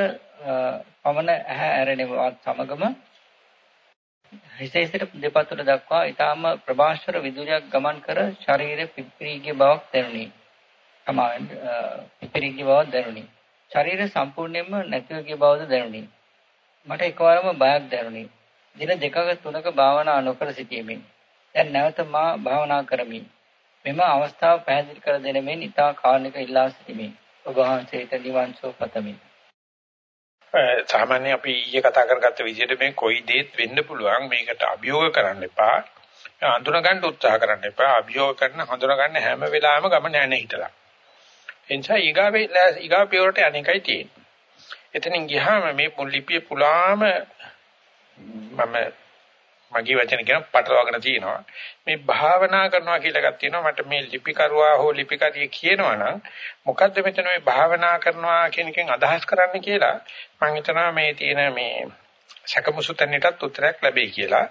පමණ ඇහැ ඇරෙනවත් සමගම හිසේ සිට දෙපතුල දක්වා ඊටාම ප්‍රභාෂර විදුලියක් ගමන් කර ශරීරෙ පිපිරීගේ බවක් දැනුනි. සමාවෙන් පිපිරීගේ බවක් දැනුනි. ශරීරය සම්පූර්ණයෙන්ම නැතිව ගිය බවද දැනුනි. මට එකවරම බයක් දැනුනි. දින දෙකක තුනක භාවනා නොකර සිටීමෙන් දැන් නැවත මා භාවනා කරමි. මෙම අවස්ථාව පැහැදිලි කර දෙන මෙන් ඊටා කාලයක ඉල්ලා සිටිමි. ඔබ වහන්සේට නිවන් සුව පතමි. සාමාන්‍ය අපි ඊයේ කතා කරගත්ත විදිහට මේ කොයි දේත් වෙන්න පුළුවන් මේකට අභියෝග කරන්න එපා. හඳුනා ගන්න උත්සාහ කරන්න එපා. අභියෝග කරන හඳුනා ගන්න හැම වෙලාවෙම ගමන යන්නේ හිටලා. එනිසා ඊගාවේ ඊගා පියවරට අනේකයි තියෙන්නේ. එතනින් ගියාම මේ ලිපිය පුලාම මම මගේ වචන කියන පටලවාගෙන තියෙනවා. මේ භාවනා කරනවා කියලා එකක් තියෙනවා. මට මේ ලිපිකරුවා හෝ ලිපිකාරිය කියනවා නම් මොකද්ද මෙතන මේ භාවනා කරනවා කියන එකෙන් අදහස් කරන්න කියලා මම හිතනවා මේ තියෙන මේ සැකමසුතන්නටත් උත්තරයක් ලැබෙයි කියලා.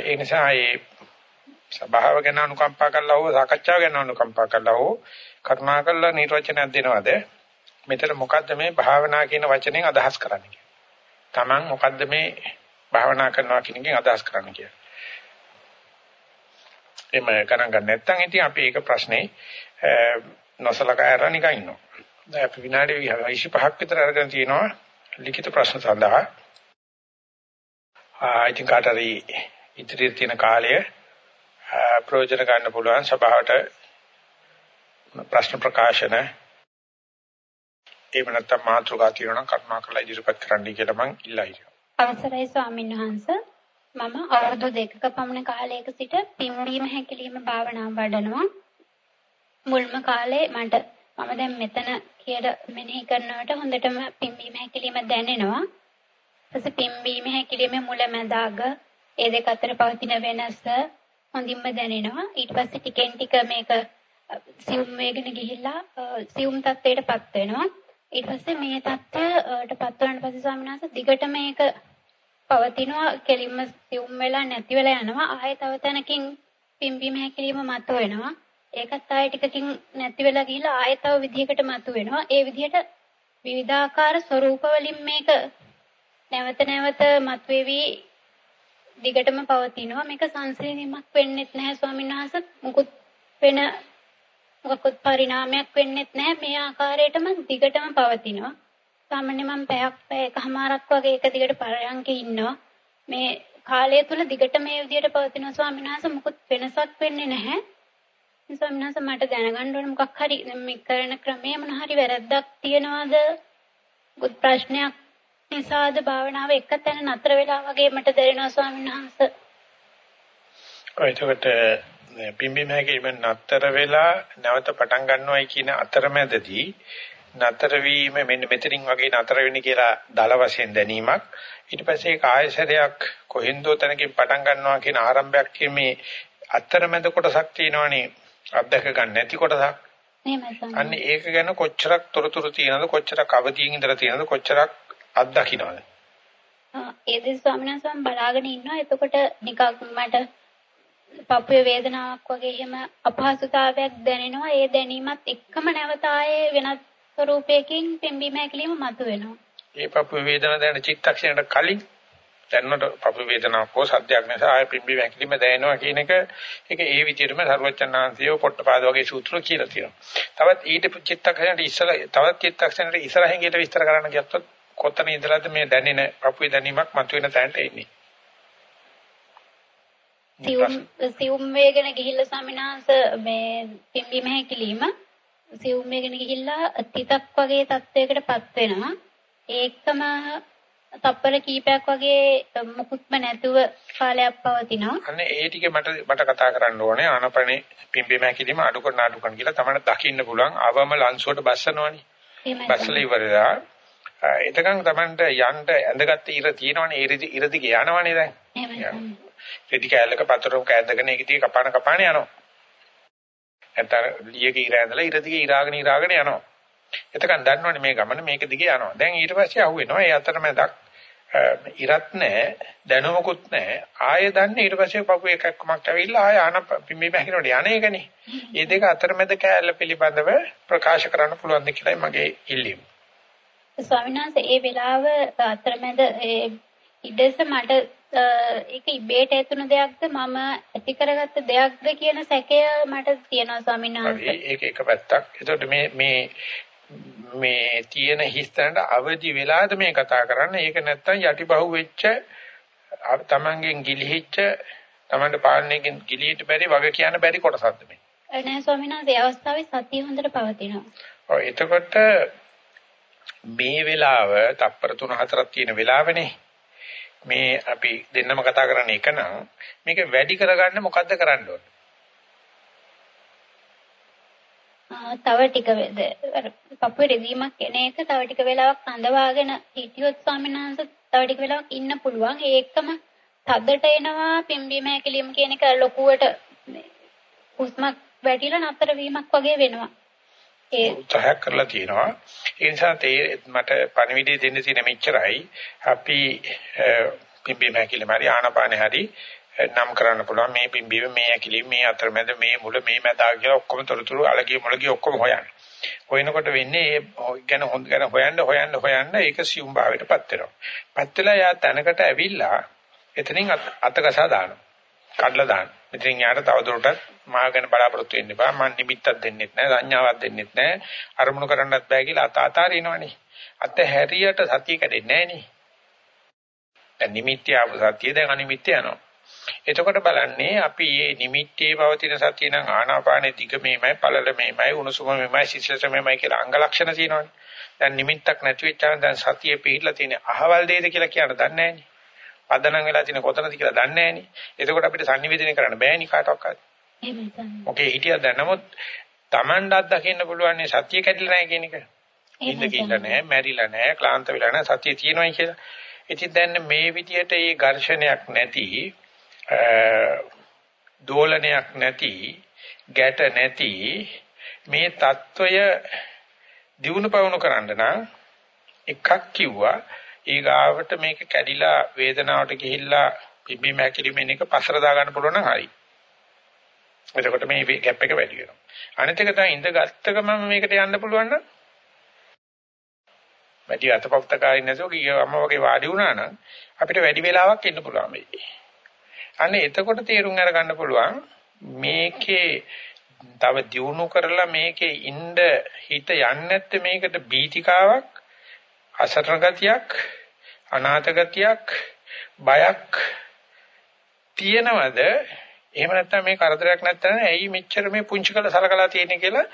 ඒ නිසා මේ සභාව ගැන අනුකම්පා කළා හෝ සාකච්ඡාව ගැන අනුකම්පා කළා හෝ කරුණාකරලා නිර්වචනයක් දෙනවද? මෙතන මොකද්ද මේ භාවනා කියන වචනෙන් අදහස් කරන්නේ? තමන් මොකද්ද මේ භාවනා කරනවා කියන එකෙන් අදහස් කරන්න කියලා. එම ගණන් ගන්න නැත්නම් ඉතින් අපි ඒක ප්‍රශ්නේ නොසලකා අරන් නිකන් ඉන්නවා. දැන් අපි විනාඩි 25ක් විතර අරගෙන තිනවා ලිඛිත ප්‍රශ්න සඳහා. ආ ඉතින් කාටරි ඉදිරියේ තියෙන කාලය ප්‍රයෝජන ගන්න පුළුවන් සභාවට ප්‍රශ්න ප්‍රකාශන එහෙම නැත්නම් මාතෘකා తీරණ කරුණාකරලා ඉදිරිපත් කරන්නයි කියලා මම ඉල්ලා හිටියා. අවසරයි ස්වාමීන් වහන්ස. මම අවුරුදු දෙකක පමණ කාලයක සිට පිම්බීම හැකිලිම භාවනාව වඩනවා. මුල්ම කාලේ මට මම දැන් මෙතන කියලා මෙනෙහි කරනකොට හොඳටම පිම්බීම හැකිලිම දැනෙනවා. ඊපස්සේ පිම්බීම හැකිලිම මුල මැද අග ඒ දෙක අතර පවතින වෙනස හොඳින්ම දැනෙනවා. ඊට පස්සේ ටිකෙන් ටික මේක සියුම් වේගන ගිහිල්ලා සියුම් තත්ත්වයටපත් වෙනවා. ඊට පස්සේ මේ තත්ත්වයටපත් වුණාට පස්සේ ස්වාමීන් වහන්සේ දිගට මේක පවතිනවා. කෙලින්ම සිවුම් වෙලා නැති වෙලා යනවා. ආයෙ තව තැනකින් පිම්බීම හැකිලිම මතු වෙනවා ඒකත් ආයෙ ටිකකින් නැති වෙලා ගිහිල්ලා ආයෙ තව විදිහකට මතු වෙනවා ඒ විදිහට විවිධාකාර ස්වરૂප වලින් මේක නැවත නැවත මතුවේවි දිගටම පවතිනවා. මේක සංසිඳීමක් වෙන්නෙත් නැහැ ස්වාමීන් වහන්සේ. මුකුත් වෙන මොකක්වත් පරිණාමයක් වෙන්නෙත් නැහැ. මේ ආකාරයටම දිගටම පවතිනවා. සාමාන්‍ය මම පැයක් පැයකමාරක් වගේ එක දිගට පරයන්කේ ඉන්නවා. මේ කාලය තුල දිගට මේ විදිහට පවතින ස්වාමීන් වහන්සේ මුකුත් වෙනසක් වෙන්නේ නැහැ. ස්වාමීන් වහන්සේ මට දැනගන්න ඕන මොකක් හරි මේ කරන ක්‍රමයේ මොන හරි වැරද්දක් තියනවාද? මුකුත් ප්‍රශ්නයක් නිසාද භාවනාව එක තැන නතර වෙලා වගේ මට දැනෙනවා ස්වාමීන් වහන්සේ. ඒකට පිම්බි මහකීම නතර වෙලා නැවත පටන් ගන්නවයි කියන අතරමැදදී නතර වීම මෙන්න මෙතනින් වගේ නතර වෙන්නේ කියලා දල වශයෙන් දැනීමක් ඊට පස්සේ කායශරයක් කොහෙන්දෝ තැනකින් පටන් ගන්නවා කියන ආරම්භයක් මේ අතරමැද කොටසක් තියෙනවනේ අත්දක ගන්න නැති කොටසක් අන්න ඒක ගැන කොච්චරක් තොරතුරු තියෙනවද කොච්චරක් අවදියෙන් ඉඳලා තියෙනවද කොච්චරක් අත්දකින්නවද? ඒ දේ ස්වාමීන් වහන්සේ බලාගෙන ඉන්නවා. එතකොට නිකන් මට පපුවේ වේදනාවක් වගේ එහෙම අපහසුතාවයක් දැනෙනවා. ඒ දැනීමත් එක්කම නැවත ආයේ වෙනත් ස්වරූපයකින් පිම්බීම හැකිලිම මතුවෙනවා. ඒ පපුවේ වේදනාව දැනෙන චිත්තක්ෂණයට කලින් දැනනට පපු වේදනාවක් හෝ සද්දයක් නිසා ආය පිම්බි වැකිලිම දැනෙනවා කියන එක ඒක ඒ විදිහටම සර්වචන්නාංශය පොට්ටපාද වගේ සූත්‍ර කියලා තියෙනවා. තවත් ඊට චිත්තක්ෂණයට ඉස්සලා තවත් චිත්තක්ෂණයට ඉස්සරහින් ගියට විස්තර කරන්න ගියොත් කොතන ඉඳලාද මේ දැනෙන පපුවේ දැනීමක් මතුවෙන තැනට එන්නේ. සියුම් සියුම් වේගන ගිහිල්ලා ස්වාමිනාංශ මේ පිම්බීම හැකිලිම සියුම් වේගන ගිහිල්ලා තිතක් වගේ තත්වයකටපත් වෙනවා. ඒකම තප්පර කීපයක් වගේ මුකුත්ම නැතුව කාලයක් පවතිනවා. අනේ ඒ ටික මට මට කතා කරන්න ඕනේ ආනපනේ පිම්බීම හැකිලිම අඩු කරන අඩු කරන කියලා තමයි දකින්න පුළුවන්. අවම ලංසුවට බස්සනවනේ. බස්සලා ඉවරලා එතකන් තමන්ට යන්න ඇඳගත්ත ඉර තියෙනවනේ ඉර ඉර දිගේ යනවනේ දැන්. එහෙමයි. රෙදි කෑල්ලක පතරක ඇඳගෙන ඒක දිගේ කපාන කපාන යනවා. නැත්නම් ලියක ඉර ඇඳලා ඉර දිගේ ඉරාගෙන ඉරාගෙන යනවා. එතකන් දන්නවනේ මේ ගමන මේක දිගේ යනවා. දැන් ඊට පස්සේ අහුවෙනවා. ඒ අතරමැදක් ඉරත් නැහැ දැනුමකුත් නැහැ ආයෙ දන්නේ ඊට පස්සේ පපු එකක්මක් ඇවිල්ලා ආයෙ ආන පිම්බීම හැකිනකොට යන්නේ ඒකනේ. මේ දෙක අතරමැද කෑල්ල පිළිබඳව ප්‍රකාශ කරන්න පුළුවන් ද කියලායි මගේ ඉල්ලීම. ස්වාමීන් වහන්සේ ඒ වෙලාව අතරමැද ඒ ඉඩස මට ඒක ඉබේට ඇතුණු දෙයක්ද මම ඇති කරගත්ත දෙයක්ද කියන සැකය මට තියෙනවා ස්වාමීන් වහන්සේ. ඒක එක පැත්තක්. ඒතකොට මේ මේ මේ තියෙන හිස්තැනට අවදි වෙලාද මේ කතා කරන්නේ. ඒක නැත්තම් යටිබහුව වෙච්ච තමන්ගෙන් ගිලිහිච්ච තමන්ට පාලනයෙන් ගිලිහිට බැරි වග කියන්න බැරි කොටසක්ද මේ. නෑ ස්වාමීන් වහන්සේ අවස්ථාවේ සතිය හොඳට පවතිනවා. ඔව් එතකොට මේ වෙලාව තප්පර 3-4ක් තියෙන වෙලාවනේ. මේ අපි දෙන්නම කතා කරන්නේ එක නම් මේක වැඩි කරගන්න මොකද්ද කරන්න ඕනේ? තව ටික පපුවේ රෙදීමක් එන එක තව ටික වෙලාවක් අඳවාගෙන හිටියොත් ස්වාමීන් වහන්සේ තව ටික වෙලාවක් ඉන්න පුළුවන් ඒකම තදට එනවා පිම්බීම හැකිලිම කියන එක ලොකුවට හුස්මක් වැටිලා නතර වීමක් වගේ වෙනවා ඒ උත්සාහ කරලා තියෙනවා ඒ නිසා මට පණිවිඩය දෙන්න තියෙන මෙච්චරයි අපි පිම්බීම හැකිලිම හරි ආනපාන හරි නම් කරන්න පුළුවන් මේ පිම්බීම මේ ඇකිලි මේ අතරමැද මේ මුල මේ මැදා කියලා ඔක්කොම තොරතුරු අලගිය මුලගිය ඔක්කොම හොයන්න. හොයනකොට වෙන්නේ ඒ ගැන හොඳ ගැන හොයන්න හොයන්න හොයන්න ඒක සියුම් භාවයටපත් වෙනවා. පත් වෙලා යා තැනකට ඇවිල්ලා එතනින් අතකසා දානවා. කඩලා දානවා. ඉතින් යාට තවදුරටත් මා ගැන බලාපොරොත්තු වෙන්න එපා. මන් නිමිත්තක් දෙන්නෙත් නැහැ, සංඥාවක් දෙන්නෙත් නැහැ. අරමුණු කරන්නත් බෑ කියලා අත අතාරිනවනේ. අත හැරියට සතිය කැඩෙන්නේ නැහැ නේ. දැන් නිමිත්‍ය ආපු සතිය දැන් අනිමිත්‍ය යනවා. එතකොට බලන්නේ අපි මේ නිමිත්තේ පවතින සතිය නම් ආනාපානේ දිග මේමයි පළල මේමයි උණුසුම මේමයි සිසිලස මේමයි කියලා අංග ලක්ෂණ තියෙනවනේ. දැන් නිමිත්තක් නැති වෙච්චාම දැන් සතියේ පිළිලා තියෙන අහවල් දෙයද කියලා කියන්න දන්නේ නැහනේ. පදනම් වෙලා තියෙන කොතනද කියලා දන්නේ නැහෙනේ. එතකොට අපිට sannivedana කරන්න බෑනි කාටවත්. ඔකේ හිටියද නමුත් Tamanda අත්දකින්න පුළුවන් සතිය කැඩිලා නැහැ කියන එක. ඉන්න කිල්ල නැහැ, මැරිලා නැහැ, ක්ලාන්ත වෙලා නැහැ, සතිය තියෙනවායි කියලා. ඉතින් දැන් මේ විදියට මේ ඝර්ෂණයක් නැති දෝලනයක් නැති ගැට නැති මේ తত্ত্বය දිනුපවණු කරන්න නම් එකක් කිව්වා ඊගාවට මේක කැඩිලා වේදනාවට ගිහිල්ලා පිබ්බි මැකිලිමෙන් එක පස්සර දා ගන්න පුළුවන් නම් හරි. එතකොට මේ ગેප් එක වැඩි වෙනවා. අනිත් එක තමයි ඉඳ ගත්ත ගමන් මේකට යන්න පුළුවන් නම් වැඩි අතපොත්තකාරින් නැසෝ ගියවම වගේ වාඩි වුණා නම් අපිට වැඩි වෙලාවක් ඉන්න පුළුවන් වෙයි. අනේ එතකොට තේරුම් අරගන්න පුළුවන් මේකේ තව දියුණු කරලා මේකේ ඉන්න හිත යන්නේ නැත්te මේකට බීතිකාවක් අසරණ ගතියක් අනාථ ගතියක් බයක් තියෙනවද එහෙම නැත්නම් මේ කරදරයක් නැත්නම් ඇයි මෙච්චර මේ පුංචි කළ සලකලා තියෙන්නේ කියලා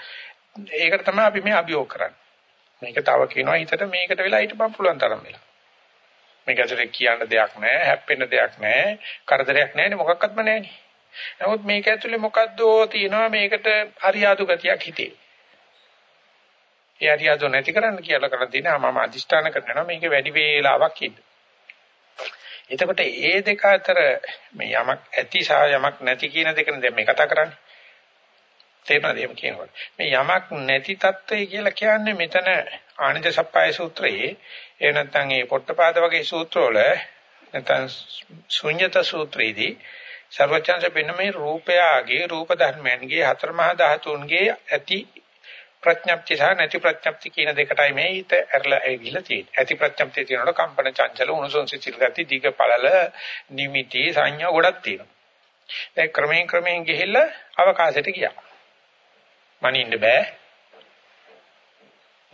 ඒකට තමයි අපි මේ අභියෝග කරන්නේ මේක තව කියනවා හිතට මේකට වෙලා හිටපන් පුළුවන් තරම් වෙලා මේක ඇතුලේ කියන්න දෙයක් නැහැ, හැප්පෙන්න දෙයක් නැහැ, කරදරයක් නැහැ මොකක්වත්ම නැහැනේ. නමුත් මේක ඇතුලේ මොකද්දෝ තියෙනවා මේකට හරියාදු ගතියක් හිතේ. ඒ අරියාදෝ නැති කරන්න කියලා කරලා තියෙනවා මම අදිෂ්ඨාන කරනවා මේක වැඩි වේලාවක් ඉන්න. එතකොට ඒ දෙක අතර මේ යමක් ඇති සහ යමක් නැති කියන දෙකනේ දැන් මේ කතා කරන්නේ. තේරෙනවද එහෙම කියනකොට? මේ යමක් නැති తত্ত্বය කියලා කියන්නේ මෙතන ආනන්ද සප්පාය සූත්‍රයේ එහෙ නැත්නම් මේ පොට්ටපාද වගේ සූත්‍රවල නැත්නම් ශුන්්‍යත සූත්‍රයේදී සර්වචන්ස වෙන මේ රූපයාගේ රූප ධර්මයන්ගේ හතර මහා ධාතුන්ගේ ඇති ප්‍රඥප්ති සහ නැති ප්‍රඥප්ති කියන දෙකටයි මේ හිත ඇරලා ඇවිල්ලා තියෙන්නේ. ඇති ප්‍රඥප්තිය තියෙනකොට කම්පන චංචල උණුසුම් සිසිල් ගති දිග පළල නිමිති සංඥා ගොඩක් තියෙනවා. දැන් ක්‍රමයෙන් ක්‍රමයෙන් ගිහිල්ලා අවකාශයට ගියා. මනින්න බෑ.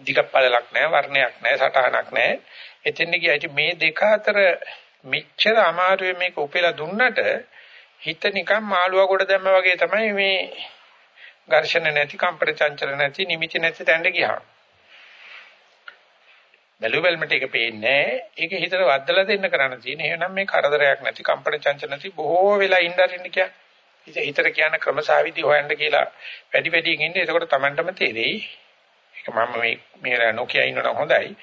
දිග පළලක් නැහැ, වර්ණයක් නැහැ, සටහනක් නැහැ. එතෙන් ගියා. මේ දෙක අතර මෙච්චර අමාරුවේ මේක උපෙලා දුන්නට හිත නිකන් මාළුවා කොට දැම්ම වගේ තමයි මේ ඝර්ෂණ නැති කම්පන චංචල නැති නිමිති නැති තැනට ගියා. බැලුවල්මට ඒක පේන්නේ ඒක හිතට වද්දලා දෙන්න කරන්න තියෙන. එහෙනම් මේ කරදරයක් නැති කම්පන චංචල නැති බොහෝ වෙලා ඉන්න අරින්න කියන්නේ. හිතට කියන ක්‍රමසාවිදි හොයන්න කියලා වැඩි වැඩියෙන් ඉන්නේ. එතකොට Tamanටම තේරෙයි. ඒක මම මේ මේ නොකිය ඉන්නවනම් හොඳයි.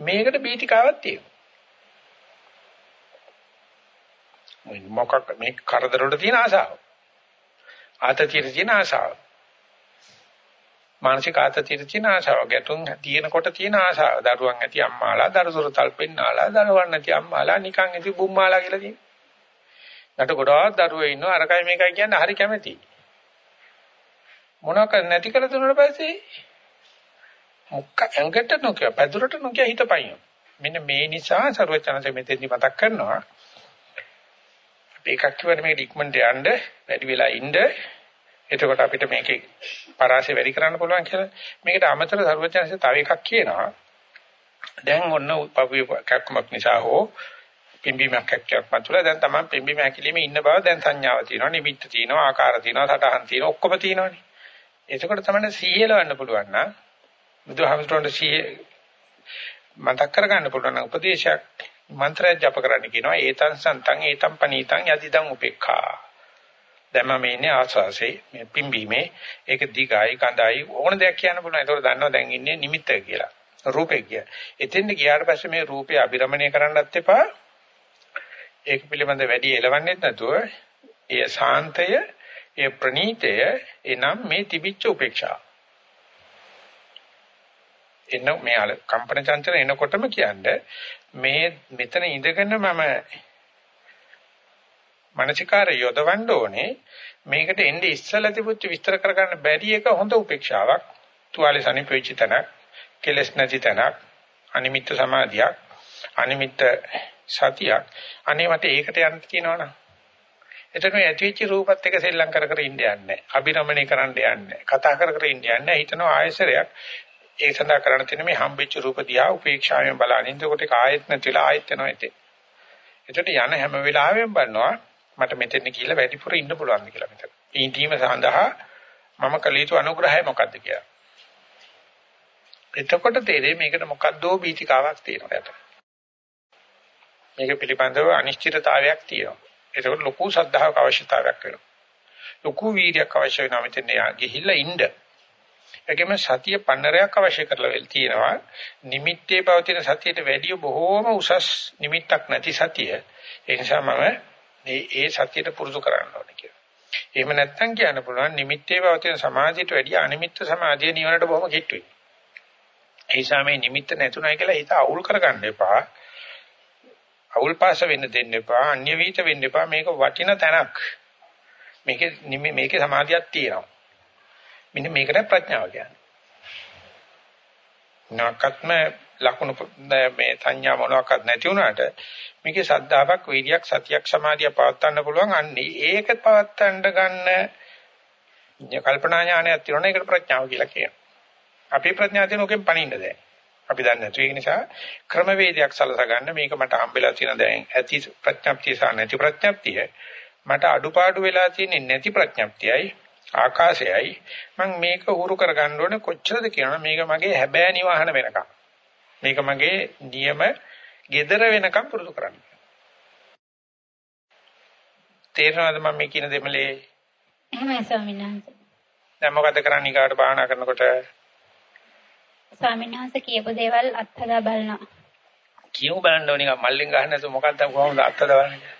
මේකට බීතිකාවක් තියෙනවා. මොකක් මේ කරදර වලට තියෙන ආසාව. ආතතියට තියෙන ආසාව. මානසික ආතතියට තියෙන ආශාව ගැටුම් තියෙනකොට තියෙන ආශාව දරුවන් ඇති අම්මාලා දරුසොරතල් පෙන්නාලා දරුවන් නැති අම්මාලා නිකන් ඉති බුම්මාලා කියලා තියෙනවා. ඊට ගොඩාක් දරුවෝ ඉන්නවා අරකයි මේකයි කියන්නේ හරි කැමැති. මොනවාක නැති කර දුන්නාට පස්සේ මොකක් ඇඟට නොකිය පැදුරට නොකිය හිතපයින්. මෙන්න මේ නිසා ਸਰවචනසේ මෙතෙන්දි මතක් කරනවා. අපි එකක් කිව්වනේ මේක ඉක්මනට යන්න වැඩි වෙලා ඉන්න එතකොට අපිට මේකේ පරාසය වැඩි කරන්න පුළුවන් කියලා. මේකට අමතර සර්වඥාන්සේ තව එකක් කියනවා. දැන් ඔන්න පපුවේ කැක්කමක් නිසා හෝ පිම්බීමක් කැක්කයක් මතුවලා දැන් තමයි පිම්බීම හැකිලිමේ ඉන්න බව දැන් සංඥාව තියෙනවා, නිමිත්ත තියෙනවා, ආකාර තියෙනවා, සටහන් තියෙනවා, ඔක්කොම තියෙනවානේ. එතකොට තමයි සීයලවන්න පුළුවන් නම් බුදුහාමුදුරන්ට සීය මතක් කරගන්න පුළුවන් නම් උපදේශයක් මන්ත්‍රය ජප කරන්න කියනවා ඒතං සන්තං ඒතං පනීතං යදිදං උපේක්ඛා දැන් මම ඉන්නේ ආස්වාසේ මේ පිම්බීමේ ඒක දිගයි කඳයි ඕන දෙයක් කියන්න පුළුවන්. ඒතකොට දන්නවා දැන් ඉන්නේ නිමිත්ත කියලා. රූපේ කිය. එතෙන්ද ගියාට පස්සේ මේ රූපේ අභිරමණය කරන්නත් එපා. ඒක පිළිබඳ වැඩි එලවන්නෙත් නැතුව ඒ සාන්තය, ඒ ප්‍රණීතය එනම් මේ තිබිච්ච උපේක්ෂාව. එන්න මේ අල කම්පන චංචල එනකොටම කියන්නේ මේ මෙතන ඉඳගෙන මම මානසිකාරය යොදවන්න ඕනේ. මේකට එන්නේ ඉස්සලා තිබුච්ච විස්තර කරගන්න බැරි එක හොඳ උපේක්ෂාවක්. තුවාලේ සනිපෙච්ච තැනක් කෙලස් නැති තැනක් අනිමිත්ත සමාධියක් අනිමිත්ත සතියක්. අනේ මට ඒකට යන්න කියනවනම් එතන ඇතිවෙච්ච රූපත් එක සෙල්ලම් කර කර ඉන්න යන්නේ අභිරමණය කරන්න යන්නේ කතා කර කර ඉන්න යන්නේ හිතනවා ආයසරයක්. ඒ සඳහා කරන්න තියෙන මේ හම්බෙච්ච රූප දිහා උපේක්ෂාවෙන් බලන ඉන්නකොට ඒක ආයෙත් නැතිලා ආයෙත් යනවා ඉතින්. එතකොට යන හැම වෙලාවෙම බලනවා මට මෙතෙන් කියලා වැඩිපුර ඉන්න පුළුවන්ද කියලා මෙතන. ඊටීම සඳහා මම කළ යුතු අනුග්‍රහය මොකක්ද කියලා. එතකොට තේරෙයි මේකට මොකද්දෝ බීතිකාවක් තියෙනවා යට. මේක පිළිබඳව අනිශ්චිතතාවයක් තියෙනවා. එතකොට ලොකු ශ්‍රද්ධාවක අවශ්‍යතාවයක් වෙනවා. ලොකු වීර්යයක් අවශ්‍ය වෙනවා මෙතන ගිහිල්ලා ඉන්න. ඒකෙම සතිය පන්නරයක් අවශ්‍ය කරලා වෙල් තියෙනවා. නිමිත්තේ පවතින සතියට වැඩිය බොහෝම උසස් නිමිත්තක් නැති සතිය. ඒ නිසා මම මේ ඒ සතියට පුරුදු කරන්න ඕනේ කියලා. එහෙම නැත්නම් කියන්න පුළුවන් නිමිත්තේ පවතින සමාධියට වැඩිය අනිමිත්ත සමාධිය නිවනට බොහොම කිට්ටුයි. ඒ නිසා මේ නිමිත්ත නැතුණයි කියලා හිත අවුල් කරගන්න එපා. අවුල් පාස වෙන්න දෙන්න එපා. අන්‍ය වීත වෙන්න එපා. මේක වටින තැනක්. මේකේ මේකේ සමාධියක් තියෙනවා. මෙන්න මේකට ප්‍රඥාව කියන්නේ. නාකත්ම ලකුණු මේ සංඥා මොනවාක්වත් නැති වුණාට මේකේ සද්ධාාවක් වීර්යයක් සතියක් සමාධිය පවත්වන්න පුළුවන්. අන්නේ ඒක පවත්වන්න ගන්න කල්පනා ඥානයක් තියෙනවා ඒකට ප්‍රඥාව කියලා කියනවා. අපි ප්‍රඥාව දෙන ඔකෙන් පණින්න දැන්. අපි දන්නේ නැතු ඒ නිසා ක්‍රමවේදයක් සලසා ගන්න. මේක මට හම්බෙලා තියෙන දැන් ඇති ප්‍රඥප්තිය සහ නැති ප්‍රඥප්තිය. මට අඩුපාඩු වෙලා තියෙන්නේ නැති ප්‍රඥප්තියයි. ආකාශයයි මම මේක උරු කරගන්න ඕනේ කොච්චරද කියනවා මේක මගේ හැබෑ නිවහන වෙනකම් මේක මගේ නියම gedara වෙනකම් පුරුදු කරන්න. තේරෙනවද මම මේ කියන දෙමලේ? එහෙමයි ස්වාමීන් වහන්සේ. දැන් මොකද කරන්නේ කාට භාවනා කරනකොට? ස්වාමීන් වහන්සේ කියපු දේවල් අත්හදා බලනවා. කියමු බලන්න ඕනේ මල්ලෙන් ගහන්න නැතුව මොකක්ද කොහොමද අත්හදා බලන්නේ?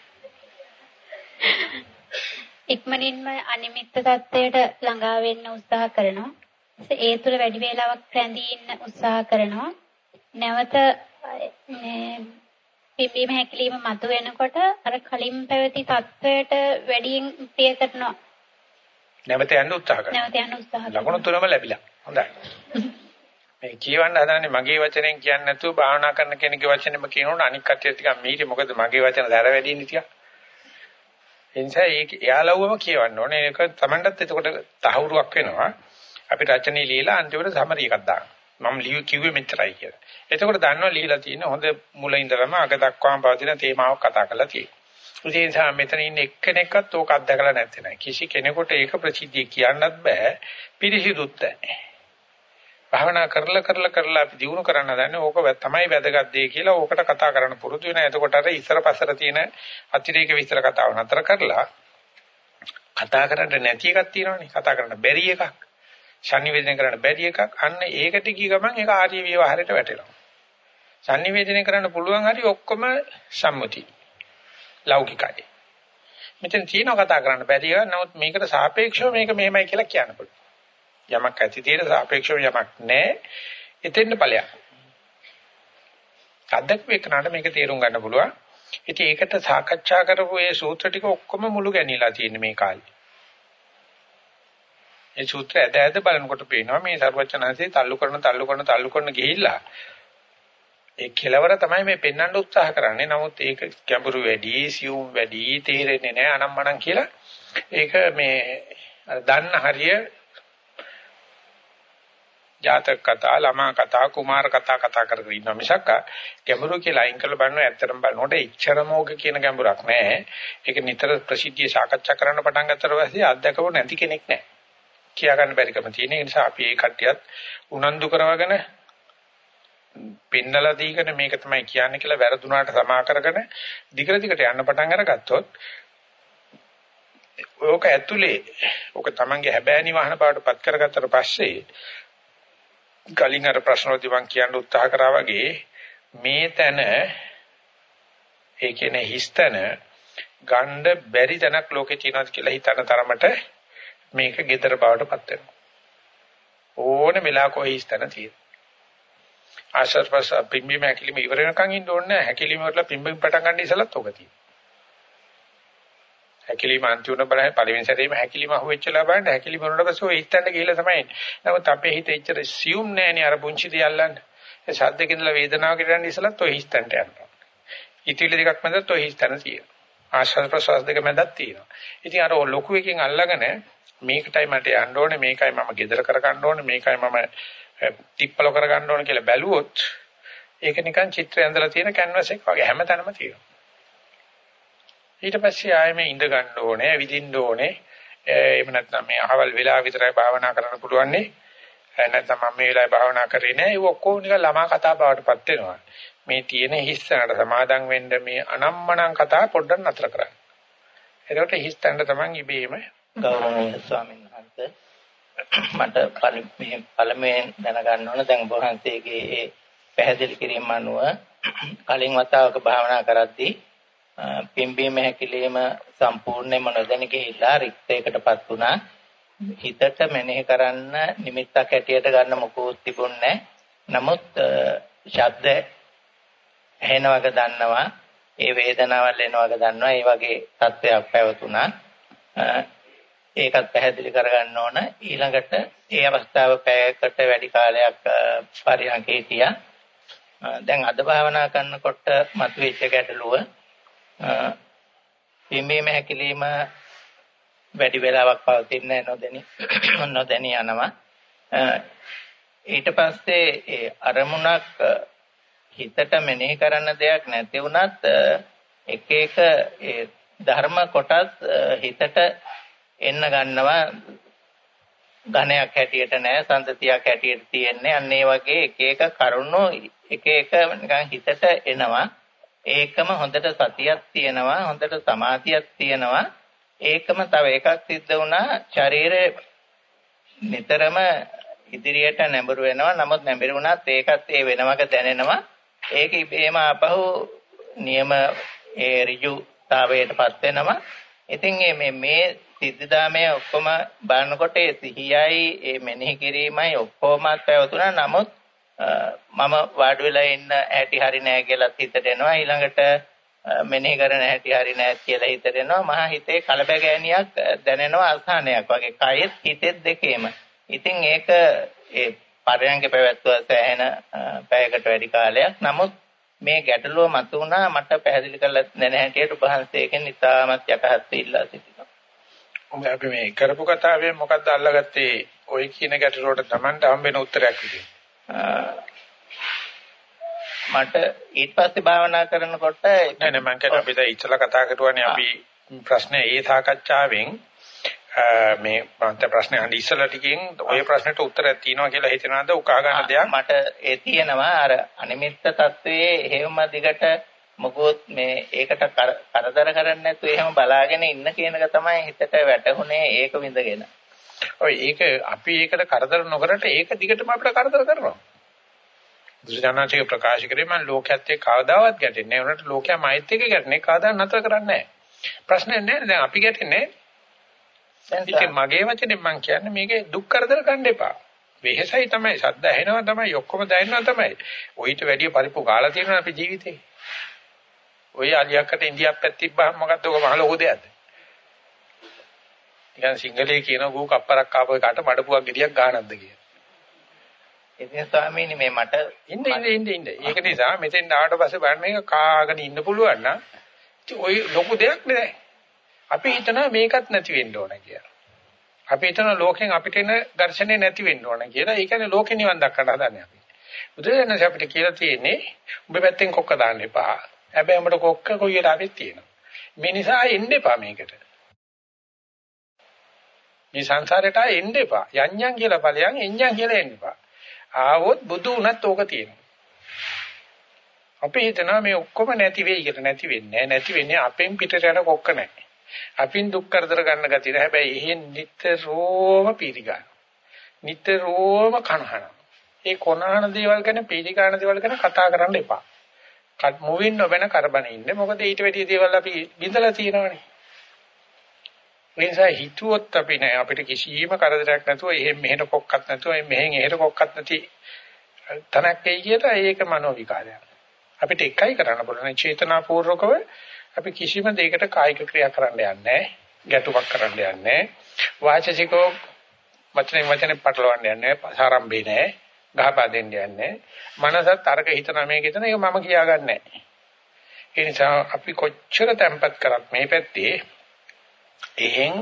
ඉක්මනින්ම අනිමිත්ත தත්වයට ළඟා වෙන්න උත්සාහ කරනවා. ඒ තුල වැඩි වේලාවක් රැඳී ඉන්න උත්සාහ කරනවා. නැවත පිම්බීම හැකිලිම මතු වෙනකොට අර කලින් පැවති தත්වයට වැඩියෙන් ප්‍රිය කරනවා. නැවත යන්න උත්සාහ කරනවා. නැවත යන්න උත්සාහ කරනවා. ලකුණු තුනම ලැබිලා. හොඳයි. මේ කියවන්න හදනනේ මගේ වචනෙන් කියන්නේ නැතුව භාවනා කරන කෙනෙක්ගේ වචනෙම කියනොත් අනික් කටිය ටිකක් මීටි මොකද මගේ වචන දර වැඩි ඉන්නේ ටිකක්. ඒ නිසා ඒක එයාලවම කියවන්න ඕනේ. ඒක Tamanටත් එතකොට තහවුරුවක් වෙනවා. අපි රචනයේ ලියලා අන්තිමට සමරි එකක් දාන්න. මම ලියු කිව්වේ මෙච්චරයි කියලා. එතකොට දන්නවා ලියලා තියෙන හොඳ මුල ඉඳලම අග දක්වාම පවතින තේමාවක් කතා කරලා තියෙනවා. ඒ නිසා මෙතන ඉන්න එක්කෙනෙක්වත් ඕක අත්දකලා නැත්තේ නෑ. කිසි කෙනෙකුට ඒක ප්‍රසිද්ධිය කියන්නත් බෑ. පිළිසිදුත් නැහැ. භාවනා කරලා කරලා කරලා අපි දිනු කරන්න දන්නේ ඕක තමයි වැදගත් දෙය කියලා ඕකට කතා කරන්න පුරුදු වෙන. එතකොට අර ඉස්සර පස්සර තියෙන අතිරේක විස්තර කතාව නතර කරලා කතා කරන්න නැති එකක් තියෙනවනේ. කතා කරන්න බැරි එකක්. sannivedana කරන්න බැරි එකක්. අන්න ඒකට ගිය ගමන් ඒක ආර්ය විවහාරයට වැටෙනවා. sannivedana කරන්න පුළුවන් හරි ඔක්කොම සම්මුති. ලෞකිකයි. මෙතන තියෙනවා කතා කරන්න බැරි ඒවා. නමුත් මේකට සාපේක්ෂව මේක මෙහෙමයි කියලා කියන්න පුළුවන්. යමක් ඇති තියෙන සාපේක්ෂව යමක් නැහැ. එතෙන්න ඵලයක්. අද්දක් වේකනට මේක තේරුම් ගන්න පුළුවන්. ඉතින් ඒකට සාකච්ඡා කරපු ඒ සූත්‍ර ටික ඔක්කොම මුළු ගැනීමලා තියෙන මේ කාලේ. ඒ සූත්‍ර ඇද ඇද බලනකොට පේනවා මේ සර්වචනanse තල්ලු කරන තල්ලු කරන තල්ලු කරන ගිහිල්ලා ඒ කෙලවර තමයි මේ පෙන්වන්න උත්සාහ කරන්නේ. නමුත් ඒක ගැඹුරු වැඩි, සියුම් වැඩි, තේරෙන්නේ නැහැ අනම්මනම් කියලා. ඒක මේ දන්න හරිය ජාතක කතා, ළමා කතා, කුමාර කතා කතා කරගෙන ඉන්නවා මිසක් ගැඹුරු කියලා අයින් කරලා බලනවා ඇත්තටම බලනකොට එච්චරමෝග කියන ගැඹුරක් නැහැ. ඒක නිතර ප්‍රසිද්ධිය සාකච්ඡා කරන්න පටන් ගත්තට පස්සේ අත්දකව නැති කෙනෙක් නැහැ. කියා ගන්න බැරිකම තියෙන නිසා අපි ඒ කට්ටියත් උනන්දු කරවගෙන පින්නලා දීගෙන මේක තමයි කියන්නේ කියලා වැරදුනාට සමා කරගෙන දිගට දිගට යන්න පටන් අරගත්තොත් ඕක ඇතුලේ ඕක තමන්ගේ හැබෑනි වහන බවට පත් කරගත්තට පස්සේ කලින් අර ප්‍රශ්න වලදී මම කියන්න උත්සාහ කරා වගේ මේ තැන ඒ කියන්නේ හිස්තන ගණ්ඩ බැරි තැනක් ලෝකේ තියෙනවා කියලා හිතන තරමට මේක gedara බවට පත් වෙනවා. ඕනේ වෙලාවක ඔය හිස්තන තියෙනවා. ආශර්පස පිම්බීම හැකිලිම ඉවර වෙනකන් ඉන්න ඕනේ නැහැ. හැකිලිම වල පිම්බීම පටන් ගන්න ඉසලත් ඔක තියෙනවා. හැකිලිම අන්තිම බලයි පළවෙනි සැරේම හැකිලිම අහුවෙච්චලා බලන්න හැකිලිම වුණාට පස්සේ ඔය හිතන්න ගිහිල්ලා තමයි. නමුත් අපේ හිත එච්චර සියුම් නෑනේ අර පුංචි දියල්ලන්න ඒ ශබ්දක ඉඳලා වේදනාවකට යන ඉස්සලත් ඔය හිතන්ට යනවා. ඉතිවිලි දෙකක් මැදත් ඔය හිතන තියෙනවා. ආශ්වාස ප්‍රශ්වාස දෙක මැදත් තියෙනවා. ඉතින් අර ලොකු එකකින් අල්ලගෙන මේකටයි මට යන්න ඕනේ මේකයි මම gedara කර ගන්න ඕනේ මේකයි මම ටිප්පල කර ගන්න ඕනේ කියලා බැලුවොත් ඒක නිකන් චිත්‍රය ඇඳලා තියෙන කැන්වස් එක වගේ හැමතැනම තියෙනවා. ඊට පස්සේ ආයෙම ඉඳ ගන්න ඕනේ, විදින්න ඕනේ. එහෙම නැත්නම් මේ අහවල් වෙලාව විතරයි භාවනා කරන්න පුළුවන් නේ. නැත්නම් මම මේ වෙලාවේ භාවනා කරේ නෑ. ඒක ඔක්කොම නිකන් ළමා කතා බවටපත් වෙනවා. මේ තියෙන හිස්සනට සමාදම් වෙන්න මේ අනම්මනම් කතා පොඩ්ඩක් නතර කරන්න. එතකොට හිස්තන්න තමයි ඉබේම ගෞරවනීය ස්වාමීන් වහන්සේ මට පළමුවෙන් දැනගන්න ඕන දැන් ඔබ වහන්සේගේ ඒ පැහැදිලි කිරීම අනුව කලින් වතාවක භාවනා කරද්දී පිම්බීම හැකිලිම සම්පූර්ණයෙන්ම නොදැන ගිහිල්ලා රික්තයකටපත් වුණා. හිතට මෙනෙහි කරන්න නිමිත්තක් හැටියට ගන්න මොකුත් තිබුණේ නමුත් ශබ්ද ඇහෙනවක දන්නවා. ඒ වේදනාවල් එනවක දන්නවා. ඒ වගේ තත්ත්වයක් පැවතුණා. ඒකත් පැහැදිලි කරගන්න ඕන. ඊළඟට ඒ අවස්ථාව පැයකට වැඩි කාලයක් පරිහාංකේ හිටියා. දැන් අද භාවනා කරනකොට මතුවෙච්ච ගැටලුව පිම්බීම හැකිලිම වැඩි වෙලාවක් පවතින්නේ නොදැනි නොදැනි යනවා. ඊට පස්සේ ඒ අරමුණක් හිතට මෙනෙහි කරන්න දෙයක් නැති වුණත් එක එක ඒ ධර්ම කොටස් හිතට එන්න ගන්නවා. ඝණයක් හැටියට නෑ සම්තතියක් හැටියට තියෙන්නේ. අන්න ඒ වගේ එක එක කරුණු එක එක නිකන් හිතට එනවා. ඒකම හොඳට සතියක් තියෙනවා හොඳට සමාධියක් තියෙනවා. ඒකම තව එකක් සිද්ධ වුණා ශරීරය නිතරම ඉදිරියට නැඹුරු වෙනවා. නමුත් නැඹුරු වුණත් ඒකත් ඒ වෙනවක දැනෙනවා. ඒක ඉබේම ආපහු නියම ඒ ඍජුතාවයටපත් වෙනවා. ඉතින් මේ මේ සිද්ධාමයේ ඔක්කොම බලනකොට ඒ සිහියයි ඒ මෙනෙහි කිරීමයි ඔක්කොම පැවතුණා. නමුත් මම වාඩි වෙලා ඉන්න ඇටි හරි නෑ කියලා හිතට එනවා. ඊළඟට මෙනෙහි කරන හැටි හරි නෑ කියලා හිතට එනවා. මහා හිතේ කලබගෑනියක් දැනෙනවා අසහනයක් වගේ. කයෙත් හිතෙත් දෙකේම. ඉතින් ඒක ඒ පරයන්ක පැවැත්වුවා සෑහෙන පැයකට වැඩි කාලයක්. නමුත් මේ ගැටලුව මතුවුණා මට පැහැදිලි කරලා දෙන හැටියට ඔබ වහන්සේගෙන් ඉතාමත් යටහත් ඉල්ලා සිටිනවා. අපි මේ කරපු කතාවෙන් මොකද්ද අල්ලගත්තේ? ওই කියන ගැටලුවට Tamanට හම්බෙන උත්තරයක් විදියට. මට ඊට පස්සේ භාවනා කරනකොට නෑ නෑ මම කියන්නේ අපි දැන් ඉස්සලා කතා කරුවානේ අපි ප්‍රශ්නේ ඒ සාකච්ඡාවෙන් මේ මන්ට ප්‍රශ්නේ අහන්න ඉස්සලා ටිකෙන් ওই ප්‍රශ්නෙට උත්තරයක් තියෙනවා කියලා හිතනවාද? උකහා ගන්න දෙයක්? මට ඒ තියෙනවා. අර අනිමිත්ත තත්වයේ හේම දිගට මොකොත් මේ ඒකට කරදර කරන්නේ නැතුව එහෙම බලාගෙන ඉන්න කියන එක තමයි හිතට වැටහුනේ ඒක විඳගෙන. ඔය ඒක අපි ඒකට කරදර නොකරට ඒක දිගටම අපිට කරදර කරනවා. දුර්ජනාචික ප්‍රකාශ කරේ මම ලෝකයේත් කවදාවත් ගැටෙන්නේ නැහැ. උනට ලෝකයා මයිත් එක්ක ගැටෙන්නේ කවදා නතර කරන්නේ නැහැ. ප්‍රශ්නේ නැහැ. දැන් අපි ගැටෙන්නේ ඉතින් මගේ වචනේ මම කියන්නේ මේකේ දුක් කරදර ගන්න එපා. වෙහෙසයි තමයි සද්ද ඇහෙනවා තමයි ඔක්කොම දැනෙනවා තමයි. ඔయిత වැඩිය පරිප්පු කාලා තියෙනවා අපේ ජීවිතේ. ඔය අලියක්කට ඉන්දියාප්පක් තිබ්බහම මොකද්ද ඔක මහ ලොකු දෙයක්ද? නිකන් සිංහලයේ කියන ගූ කප්පරක් ආපු එකට මඩපුවක් ගෙඩියක් ගන්නක්ද කියලා. ඉතින් ස්වාමීනි මේ මට ඉන්න ඉන්න ඉන්න ඉන්න. ඒක නිසා මෙතෙන් ආවට පස්සේ බලන්න මේක කාගෙන ඉන්න පුළුවන් නම් ඔය ලොකු දෙයක් නෑ. අපි හිතනවා මේකත් නැති වෙන්න ඕන කියලා. අපි හිතනවා ලෝකෙන් අපිට එන ඝර්ෂණේ නැති වෙන්න ඕන කියලා. ඒ කියන්නේ ලෝකේ නිවන් දක්වන්න හදන්නේ අපි. බුදුරජාණන් අපිට කියලා තියෙන්නේ ඔබ පැත්තෙන් කොක්ක දාන්න එපා. හැබැයි උඹට කොක්ක කොයි වෙලාවෙත් තියෙනවා. මේ නිසා එන්න එපා මේකට. මේ සංසාරයට එන්න එපා. යඤ්ඤං කියලා ඵලයන් එඤ්ඤං කියලා එන්න එපා. ආවොත් බුදු වුණත් ඕක තියෙනවා. අපි හිතනවා මේ ඔක්කොම නැති වෙයි කියලා නැති වෙන්නේ නැති වෙන්නේ අපෙන් පිටට යන කොක්ක නැහැ. අපින් දුක් කරදර ගන්න ගතිය නෑ. හැබැයි එහෙන් නිතරම පීඩිගා. නිතරම කනහන. ඒ කොනහන දේවල් ගැන පීඩිකාන දේවල් ගැන කතා කරන්න එපා. කත් මුවින් නොබැන කරබන ඉන්න. මොකද ඊට වැඩිය දේවල් අපි බින්දලා තියෙනවනේ. ඒ නිසා හිතුවොත් අපි නෑ අපිට කිසිම කරදරයක් නැතුව එහෙන් මෙහෙට කොක්කක් නැතුව මෙහෙන් එහෙට කොක්කක් නැති තනක් එයි කියලා ඒක මනෝ විකාරයක්. අපිට එකයි කරන්න පුළුවන්. චේතනාපූර්වකව අපි කිසිම දෙයකට කායික ක්‍රියා කරන්න යන්නේ ගැටුමක් කරන්න යන්නේ වාචසිකව වචනෙන් වචනේ පටලවන්න යන්නේ සාරම්භේ නෑ ගහපා දෙන්න යන්නේ මනසත් අරක හිතන මේක හිතන ඒක මම කියාගන්නේ ඒ නිසා අපි කොච්චර තැම්පත් කරත් මේ පැත්තේ එහෙන්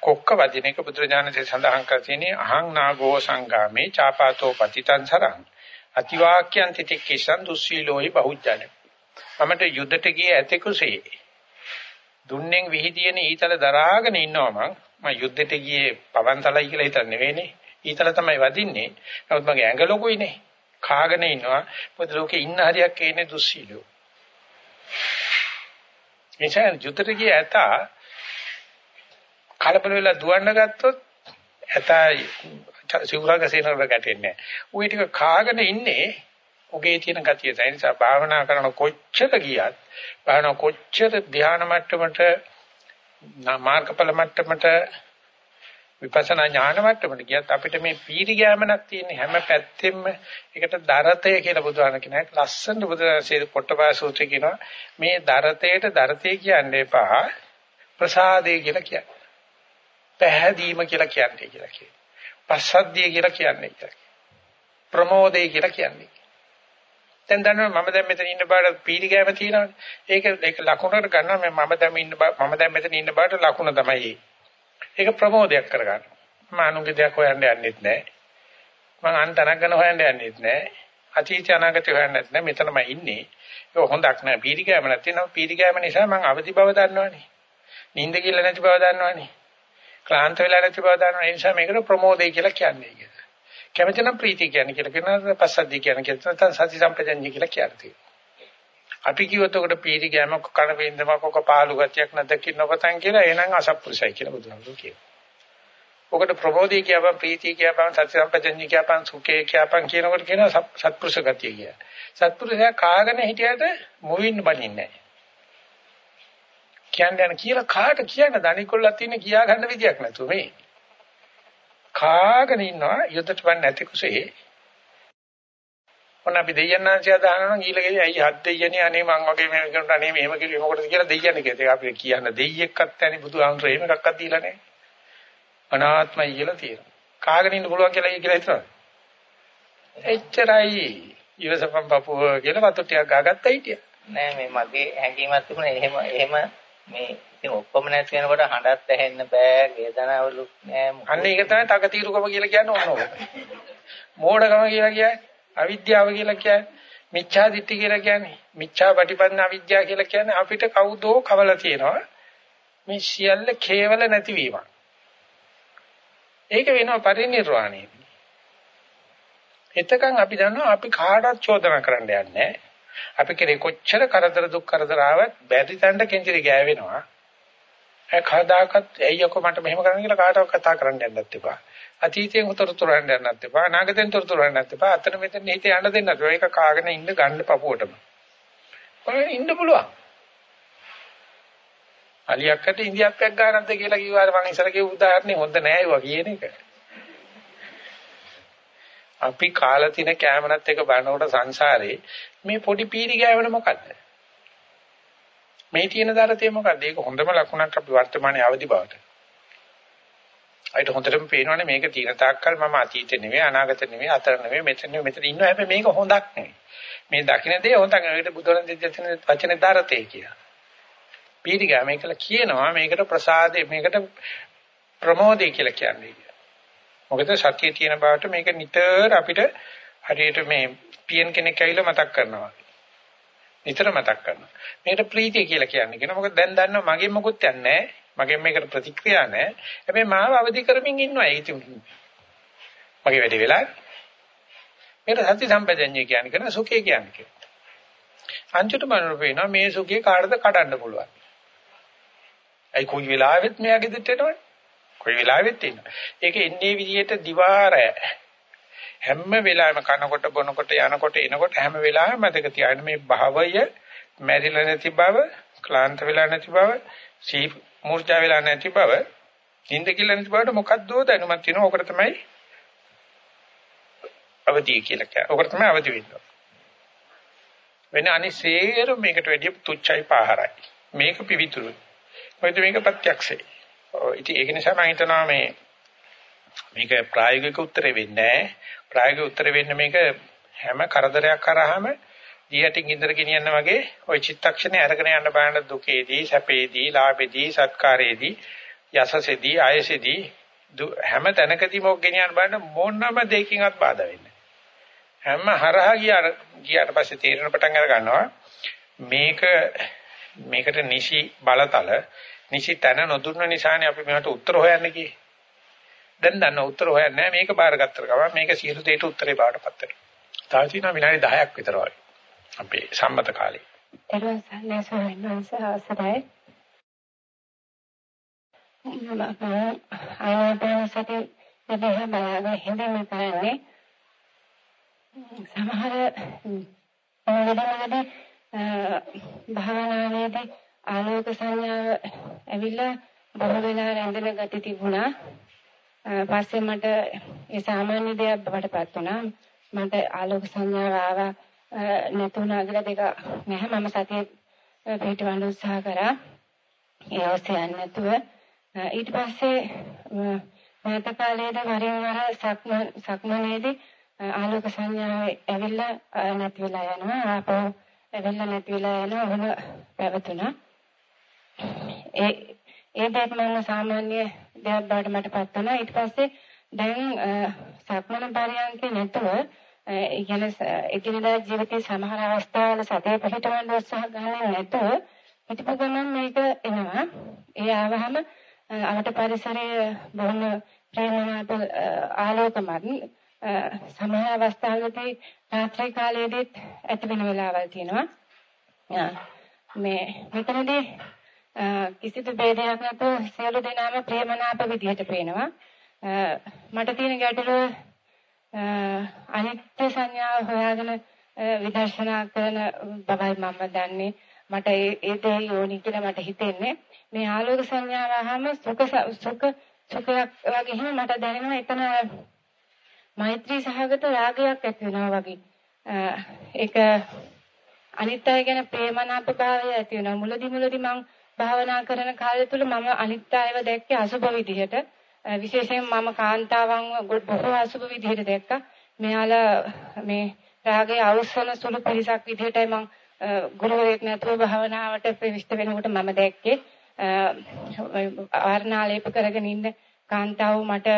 කොක්ක වදින එක බුදුරජාණන්සේ සඳහන් කර තියෙන්නේ අහං නාගෝ සංගාමේ චාපාතෝ පතිතං සරං. අතිවාක්‍යං තිතික්කසං දුස්සීලෝහි බහුජ්ජනේ. මමට යුද්ධට ගියේ ඇතෙකුසේ දුන්නෙන් විහිදියන ඊතල දරාගෙන ඉන්නවා මං. මම යුද්ධට ගියේ පවන්තලයි කියලා හිතන්නේ නෙවෙයිනේ. ඊතල තමයි වදින්නේ. නමුත් මගේ ඇඟ ලොකුයිනේ කාගෙන ඉන්නවා. මොකද ලෝකේ ඉන්න හරියක් එන්නේ දුස්සීලෝ. එනිසා යුද්ධට ගියේ ඇතා කලබල වෙලා දුවන්න ගත්තොත් ඇතා සිවුරක සේනකට ගැටෙන්නේ නැහැ. ඌ ටික කාගෙන ඉන්නේ ඔගේ තියෙන ගතිය. ඒ නිසා භාවනා කරන කොච්චර ගියත් භාවනා කොච්චර ධ්‍යාන මට්ටමට මාර්ගඵල මට්ටමට විපස්සනා ඥාන මට්ටමට ගියත් අපිට මේ පීරි ගෑමනක් තියෙන හැම පැත්තෙම ඒකට දරතය කියලා බුදුහාම කියන එක ලස්සන බුදුරජාණන්සේ පොට්ටපාය සූත්‍රය කියනවා මේ දරතේට දරතේ කියන්නේ පහ ප්‍රසාදේ කියලා කියන්නේ. පැහැදීම කියලා කියන්නේ කියලා කියනවා. පස්සද්ධිය කියලා කියන්නේ කියලා. ප්‍රමෝදේ කියලා කියන්නේ. දැන් දන්නවා මම දැන් මෙතන ඉන්න බාට පීඩි ගෑම තියෙනවානේ. ඒක ඒක ලකුණකට ගන්නවා මම දැන් ඉන්න මම දැන් මෙතන ඉන්න බාට ලකුණ තමයි ඒක ප්‍රමෝදයක් කරගන්න. මම අනුගේ දෙයක් හොයන්න යන්නෙත් නැහැ. මම අන්තරක් ගැන හොයන්න යන්නෙත් නැහැ. අතීත අනාගත හොයන්නෙත් නැහැ. මෙතනම ඉන්නේ. ඒක හොඳක් නෑ. පීඩි ගෑම නැතිනම් පීඩි ගෑම නිසා මම අවදි බව දන්නවනේ. නිින්ද කියලා නැති බව දන්නවනේ. ක්ලාන්ත වෙලා නැති බව දන්නවනේ. ඒ නිසා මේකට ප්‍රමෝදය කියලා කියන්නේ. කැමති නම් ප්‍රීතිය කියන්නේ කියලා කියනවා පස්සද්ධිය කියන්නේ කියලා නැත්නම් සති සම්පජඤ්ඤය කියලා කියන්නේ. අපි කිව්වොත් ඔකට පීරි ගෑමක් කන වේන්දමක් ඔක පාළු ගතියක් නැදකින් නොපතන් කියලා එහෙනම් අසත්පුරුෂයි කියලා බුදුහාමුදුරුවෝ කියනවා. ඔකට ප්‍රබෝධී කියපන් ප්‍රීතිය කියපන් සති සම්පජඤ්ඤය කියපන් සුඛේ කියපන් කියනකොට කියනවා සත්පුරුෂ ගතිය කියලා. සත්පුරුෂයා කාගෙන හිටියට මුවින් බනින්නේ නැහැ. කියන්නේ යන කියලා කාට කියන්න දණිකොල්ලක් තියෙන කියා ගන්න විදියක් නැතුව මේ කාගෙන ඉන්නවා යොදට වන් නැති කුසේ ඔන්න අපි දෙයයන්ාංශය දානවා නම් ඊළඟේ ඇයි හත් දෙයයනේ අනේ මං වගේ මේ කරනට අනේ මෙහෙම කිව්වේ මොකටද කියලා දෙයයන් කියත. ඒක අපි කියන්න දෙයියෙක්වත් නැණි බුදුහාමුදුරේ එහෙම එකක්වත් දීලා නැහැ. අනාත්මයි කියලා තියෙනවා. කාගෙන ඉන්න පුළුවන් කියලා ඊ කියලා හිතනවා. එච්චරයි. ඊවසපම් පපුව කියලා වතු ටිකක් ගාගත්තා හිටියා. නෑ මේ මගේ හැඟීමක් තිබුණා එහෙම එහෙම මේ ඉතින් ඔක්කොම නැති වෙනකොට හඬත් ඇහෙන්න බෑ වේදනාවලු නෑ අන්න ඒක තමයි තකතිරුකම කියලා කියන්නේ ඕනෝක මෝඩකම කියලා කියන්නේ අවිද්‍යාව කියලා කියන්නේ මිච්ඡා දිට්ඨි කියලා කියන්නේ මිච්ඡා පටිපන්න අවිද්‍යාව කියලා කියන්නේ අපිට කවුදෝ කවලා තියෙනවා මේ සියල්ල කේවල නැතිවීමක්. ඒක වෙනවා පරිණිරවාණය එතකන් අපි දන්නවා අපි කාටවත් චෝදනා කරන්න යන්නේ අපි කෙරේ කොච්චර කරදර දුක් කරදර ආවත් බැරි තැනට කෙන්චිරි ගෑවෙනවා. ඒ කවදාකවත් ඇයියකෝ මට මෙහෙම කරන්න කියලා කාටවත් කතා කරන්න යන්නත් එපා. අතීතයෙන් උතරතුර යන්න යන්නත් එපා. අනාගතයෙන් උතරතුර යන්නත් එපා. අතන මෙතන හිතේ යන්න දෙන්නත් එපා ඒක කාගෙන ඉන්න ගන්න පපුවටම. ඔය ඉන්න පුළුවන්? අලියක්කට ඉන්දියාප්පයක් ගන්නත් කියලා කිව්වාර මම ඉස්සර කිව්ව උදාහරණේ හොඳ නෑ ඒවා කියන එක. අපි කාලා තින කැමනත් එක බලනකොට සංසාරේ මේ පොඩි පීරි ගෑවන මොකද්ද මේ තියෙන දරතේ මොකද්ද ඒක හොඳම ලකුණක් අපි වර්තමානයේ අවදි බවට අයිට හොඳටම පේනවනේ මේක තියෙන තාක්කල් මම අතීතේ නෙවෙයි අනාගත නෙවෙයි අතර නෙවෙයි මෙතන නෙවෙයි මෙතන ඉන්නවා හැබැයි මේක හොඳක් නෙවෙයි. මේ දකින්න දේ හොඳක් නෙවෙයි. ඒකට බුදුරන් දෙච්චන වචනේ දරතේ කියලා. පීඩිගා මේකල කියනවා මේකට ප්‍රසාදේ මේකට ප්‍රමෝදේ කියලා කියන්නේ. මොකද සතියේ තියෙන බවට මේක නිතර අපිට හරියට මේ පියන් කෙනෙක් ඇවිල්ලා මතක් කරනවා. නිතර මතක් කරනවා. මේකට ප්‍රීතිය කියලා කියන්නේ. කියන මොකද දැන් දන්නවා මගෙන් මොකුත් යන්නේ නැහැ. මගෙන් මේකට ප්‍රතික්‍රියා නැහැ. හැබැයි මාව අවදි කරමින් ඉන්නවා ඒක මගේ වැඩි වෙලා. මේකට සති සම්පජඤ්ඤය කියන්නේ කරන සුඛය කියන්නේ. අන්තිමට බලනකොට පේනවා මේ සුඛය කාටද කඩන්න පුළුවන්. අයි කොයි වෙලාවෙත් මෙයාගේ දෙට එනවනේ. කොයි වෙලාවෙත් එනවා. ඒක එන්නේ විදිහට දිවාරය. හැම වෙලාවෙම කනකොට බොනකොට යනකොට එනකොට හැම වෙලාවෙම මතක තියාගන්න මේ භවය මැරිලා නැති බව, ක්ලාන්ත වෙලා නැති බව, සී මූර්ඡා වෙලා නැති බව, නිින්ද කියලා නැති බවට මොකද්දෝ දැනුමක් තියෙනවා. ඕකට තමයි අවදි කියලා කියන්නේ. ඕකට තමයි අවදි වෙන්නේ. වෙන අනිසේර මේකට වැඩිය තුච්චයි පාහරයි. මේක පිවිතුරුයි. මොකද මේක ප්‍රත්‍යක්ෂයි. ඉතින් ඒක නිසා මම හිතනවා මේ මේක ප්‍රායෝගික උත්තරේ වෙන්නේ නැහැ. ප්‍රායෝගික උත්තරේ වෙන්නේ මේක හැම කරදරයක් කරාම දියටින් ඉඳර ගෙනියන්න වගේ ওই චිත්තක්ෂණේ අරගෙන යන්න බලන දුකේදී, සැපේදී, ලාභේදී, සත්කාරයේදී, යසසේදී, ආයසේදී හැම තැනකදීම ඔක් ගෙනියන්න බලන මොනම දෙයකින්වත් බාධා වෙන්නේ හැම හරහා ගියාට ගියාට පස්සේ තීරණ පටන් අර ගන්නවා මේක මේකට නිසි බලතල නිසි තැන නොදුන්න නිසානේ අපි මේකට උත්තර හොයන්නේ කි. දැන් දන්න උත්තර හොයන්නේ මේක බාරගත්තර ගමන් මේක සියලු දෙයට උත්තරේ බාටපත් වෙනවා. තාම තියෙනවා විනාඩි 10ක් විතර වගේ. අපේ සම්මත කාලේ. එරුවන් සන්නේ සෝවින්වන්ස අවසරයි. ආයතන සති දෙබහ බලාගෙන හිඳීම කරන්නේ සමහර වෙලාවලදී භාවනාවේදී ආලෝක සංඥාව ඇවිල්ලා බොහෝ වෙලා රැඳෙන ගති තිබුණා. පස්සේ මට ඒ සාමාන්‍ය දෙයක් බවටපත් වුණා. මට ආලෝක සංඥාව ආවා නැතුණා කියලා දෙක නැහැ. මම සතිය පිටවන්න උත්සාහ කරා. ඒ ඔස්සේ යන්නේ නැතුව. ඊට පස්සේ මෑත කාලයේදී වරින් වර සක්මන් සක්මනේදී ආලෝක සංඥාව ඇවිල්ලා නැති වෙලා යනවා. ආපහු ඇවිල්ලා නැති වෙලා යනවා. එහෙම පැවතුණා. ඒ ඒ දෙයක් මම සාමාන්‍ය දෙයක් බවට මටපත් වුණා ඊට පස්සේ දැන් සක්මන පරියන්කේ නැතුව ඒ කියන්නේ එදිනදා ජීවිතේ සමහර අවස්ථාවල සතිය පිටවන්න උත්සාහ ගන්න නැතුව පිටපො ගමන් මේක එනවා. ඒ ආවහම අවට පරිසරය බොහොම ප්‍රේමනාප ආලෝකමත් සමහර අවස්ථාවලදී රාත්‍රී කාලයේදීත් ඇති වෙන වෙලාවල් තියෙනවා. මේ මෙතනදී කිසිදු ભેදයක් නැතුව සියලු දෙනාම ප්‍රේමනාප විදිහට පේනවා. මට තියෙන ගැටලුව අනිත්‍ය සංඥාව හොයාගෙන විදර්ශනා කරන බවයි මම දන්නේ මට ඒ ඒ දේ යෝනි කියලා මට හිතෙන්නේ. මේ ආලෝක සංඥාව අහම සුඛ සුඛ සුඛයක් වගේ හිම මට දැනෙනවා එතන මෛත්‍රී සහගත රාගයක් ඇති වෙනවා වගේ. ඒක අනිත් අය ගැන ප්‍රේමනාප භාවය ඇති වෙනවා. මුලදි මුලදි මම භාවනා කරන කාලය තුල මම අනිත් අයව දැක්කේ අසුබ විදිහට. විශේෂයෙන් මම කාන්තාවන් බොහෝ අසුබ විදිහට දැක්කා. මෙයාලා මේ රාගයේ අවසන සුළු පිරිසක් විදිහටයි මම ගුරුවරයෙක් නැතුව භාවනාවට ප්‍රවිෂ්ඨ වෙනකොට මම දැක්කේ ආර්ණාලේප කරගෙන ඉන්න කාන්තාව මට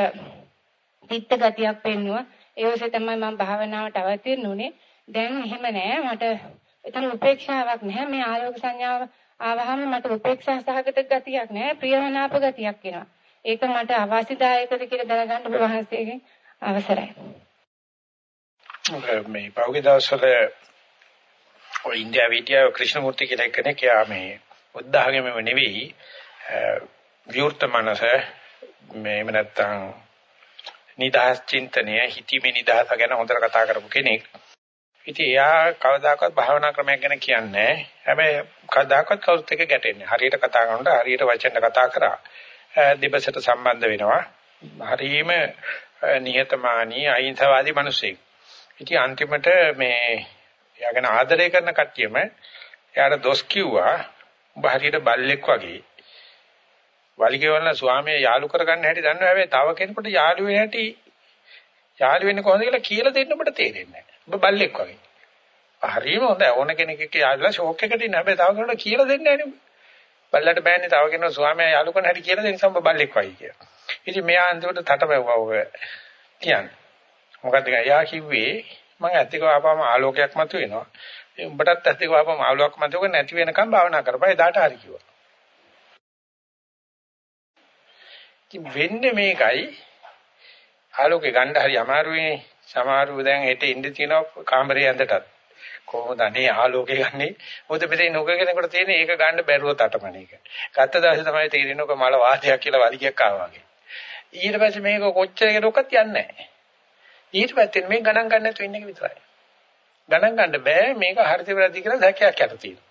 තිත්ත ගතියක් පෙන්නුවා. ඒ ඔස්සේ තමයි මම භාවනාවට අවතීර්ණුනේ. දැන් එහෙම නෑ මට එතන උපේක්ෂාවක් නැහැ. මේ ආලෝක සංඥාව ආවහම මට උපේක්ෂා සහගත ගතියක් නැහැ. ප්‍රියමනාප ගතියක් එනවා. ඒක මට අවාසිදායකද කියලා දැනගන්න ඔබ වහන්සේගෙන් අවසරයි. මේ පෞගේ දවස්වල ඔය ඉන්දියාවේ හිටිය ක්‍රිෂ්ණමූර්ති කියලා කෙනෙක් යා මේ බුද්ධ학මෙම නෙවෙයි විවෘත මනස මේව නැත්තම් නිදහස් චින්තනය හිතීමේ නිදහස ගැන හොඳට කතා කරපු කෙනෙක්. ඉතින් එයා කවදාකවත් භාවනා ක්‍රමයක් ගැන කියන්නේ නැහැ. හැබැයි කවදාකවත් කවුරුත් එක්ක ගැටෙන්නේ. හරියට කතා කරනකොට හරියට වචන කතා කරා. දෙබසට සම්බන්ධ වෙනවා. හරීම නිහතමානී අහිංසාවාදී මිනිසෙක්. ඉතින් අන්තිමට මේ එයාගෙන ආදරය කරන කට්ටියම එයාට දොස් කිව්වා. උඹ හරියට බල්ලෙක් වගේ. වලිගේවල ස්වාමියා යාළු කරගන්න හැටි දන්නවා හැබැයි තව කෙනෙකුට යාළු වෙන හැටි යාළු වෙන්නේ කොහොමද කියලා කියලා දෙන්න ඔබට තේරෙන්නේ නැහැ. ඔබ බල්ලෙක් වගේ. හරියම හොඳයි ඕන කෙනෙක් එක්ක යාළුලා ෂෝක් එකට ඉන්න හැබැයි තව කෙනෙකුට කියලා දෙන්නේ නැහැ නේ. බල්ලට බෑනේ තව කෙනෙකුට ස්වාමියා යාළු කරන හැටි කියලා දෙන්න නිසා ඔබ බල්ලෙක් වගේ කියලා. ඉතින් මෙයා අන්තිමට තටමැව්වා ඔය කියන්නේ. මොකද එයා කිව්වේ මම ඇත්තක ආපම ආලෝකයක් මතුවෙනවා. උඹටත් ඇත්තක ආපම ආලෝකයක් මතුවෙක නැති වෙනකම් භාවනා කරපන් එදාට හරි කිව්වා. ඉතින් වෙන්නේ මේකයි ආලෝකේ ගන්න හරි අමාරුයි සමහරව දැන් හෙට ඉන්න තියෙනවා කාමරේ ඇඳටත් කොහොමද අනේ ආලෝකේ ගන්නෙ මොකද මෙතන නොක කෙනෙකුට තියෙන ඒක ගන්න බැරුව තටමන එක. ගත්ත දවසේ තමයි තේරෙන්නේ ඔක මල වාතයක් කියලා වලිගයක් ආවා වගේ. ඊට පස්සේ මේක කොච්චර කෙරුවක්වත් යන්නේ නැහැ. ඊට පස්සේ මේ ගණන් ගන්න නැතුව ඉන්න එක විතරයි. ගණන් ගන්න බෑ මේක හරිද වැරදි කියලා දැකයක් යට තියෙනවා.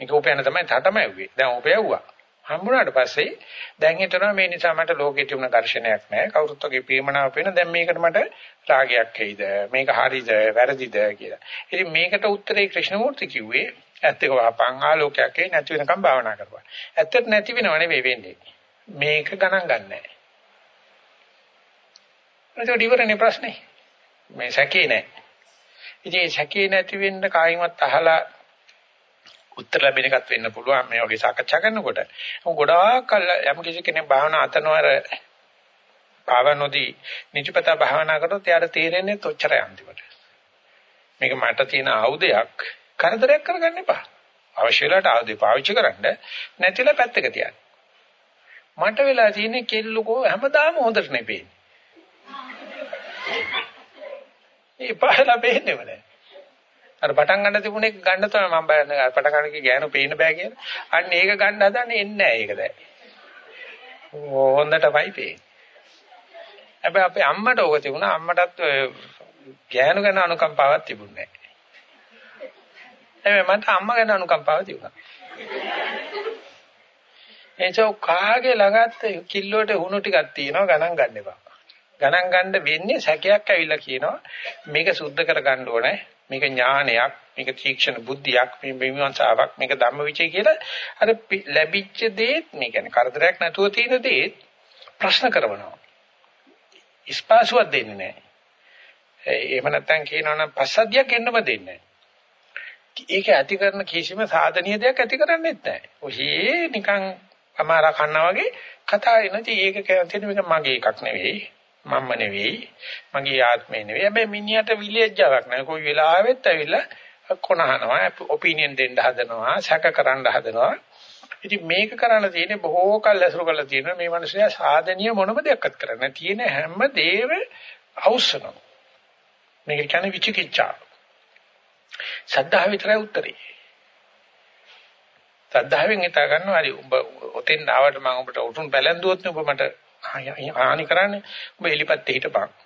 මේක උපයන තමයි තටමැව්වේ. දැන් උපයවුවා. හම්බුණාට පස්සේ දැන් හිතනවා මේ නිසා මට ලෝකෙ තිබුණ ඝර්ෂණයක් නැහැ. කවුරුත් වගේ ප්‍රේමනාව වෙන දැන් මේකට මට රාගයක් එයිද? මේක හරිද වැරදිද කියලා. ඉතින් මේකට උත්තරේ ක්‍රිෂ්ණමූර්ති කිව්වේ ඇත්තක වහපන් ආලෝකයක් එයි නැති වෙනකම් භාවනා කරපන්. ඇත්තට නැති වෙනව නෙවෙයි වෙන්නේ. මේක ගණන් ගන්නෑ. ඒක ඉවරනේ ප්‍රශ්නේ. මේ සැකේ නැහැ. ඉතින් සැකේ නැති වෙන්න කායිමත් අහලා උත්තර ලැබෙන එකක් වෙන්න පුළුවන් මේ වගේ සාකච්ඡා කරනකොට. ගොඩාක් කල් යම් කිසි කෙනෙක් භාවනා අතනවර භාවනෝදී නිජපත භාවනා කරොත් එයාට තේරෙන්නේ තොච්චරයි අන්තිමට. මේක මට තියෙන ආයුධයක් කරදරයක් කරගන්න එපා. අවශ්‍ය වෙලාවට ආයුධය පාවිච්චි කරන්න නැතිලා පැත්තක තියන්න. මට වෙලා තියෙන්නේ කෙල්ලකෝ හැමදාම හොඳට නෙපෙන්නේ. ඒ පහලා පේන්නේම නැහැ. අර පටන් ගන්න තිබුණේ ගන්න තමයි මම බලන්නේ පටන් ගන්න කී ගෑනු පේන්න බෑ කියලා. අන්න ඒක ගන්න හදන්නේ එන්නේ නැහැ ඒක දැන්. හොඳටමයි පේන්නේ. හැබැයි අපේ අම්මට ඕක තිබුණා අම්මටත් ගෑනු ගැන අනුකම්පාවක් තිබුණේ නැහැ. හැබැයි මට අම්මා ගැන අනුකම්පාවක් තිබුණා. එනිසා කාගේ ළඟත් කිල්ලෝට හුණු ටිකක් තියෙනවා ගණන් ගන්න එපා. ගණන් ගන්න වෙන්නේ සැකයක් ඇවිල්ලා කියනවා මේක සුද්ධ කර ගන්න ඕනේ මේක ඥානයක් මේක තීක්ෂණ බුද්ධියක් මේ විමර්ශාවක් මේක ධම්මවිචය කියලා අර ලැබිච්ච දේත් මේ කියන්නේ කරදරයක් නැතුව තියෙන දේත් ප්‍රශ්න කරනවා. ඉස්පාසුවක් දෙන්නේ නැහැ. එහෙම නැත්නම් කියනවනම් පස්සද්ධියක් එන්නම දෙන්නේ නැහැ. ඒක ඇති කරන කිසිම සාධනීය දෙයක් ඇති කරන්නේත් නැහැ. ඔහේ නිකන් අමාරා කන්නා වගේ කතා එනදී ඒක කියන්නේ මේක මගේ එකක් නෙවෙයි. මම්ම නෙවෙයි මගේ ආත්මේ නෙවෙයි. හැබැයි මිනිහට විලේජ්ජාවක් නැහැ. කොයි වෙලාවෙත් ඇවිල්ලා කොනහනවා ඔපිනියන් දෙන්න හදනවා සැක කරන්න හදනවා. ඉතින් මේක කරන්න තියෙන්නේ බොහෝ කල් ඇසුරු කරලා තියෙන මේ මිනිස්සයා සාධනීය මොනම දෙයක්වත් කරන්නේ තියෙන හැම දෙයක්ම අවශ්‍යනවා. මේක කියන්නේ විචිකිච්ඡා සද්ධා විතරයි උත්තරේ. සද්ධාවෙන් හිතා ගන්නවා හරි ඔබ ඔතෙන් ආවට මම ඔබට උතුම් බැලන්දුවොත් නේ ඔබ මට හානි කරන්නේ ඔබ එලිපත්තේ හිටපන්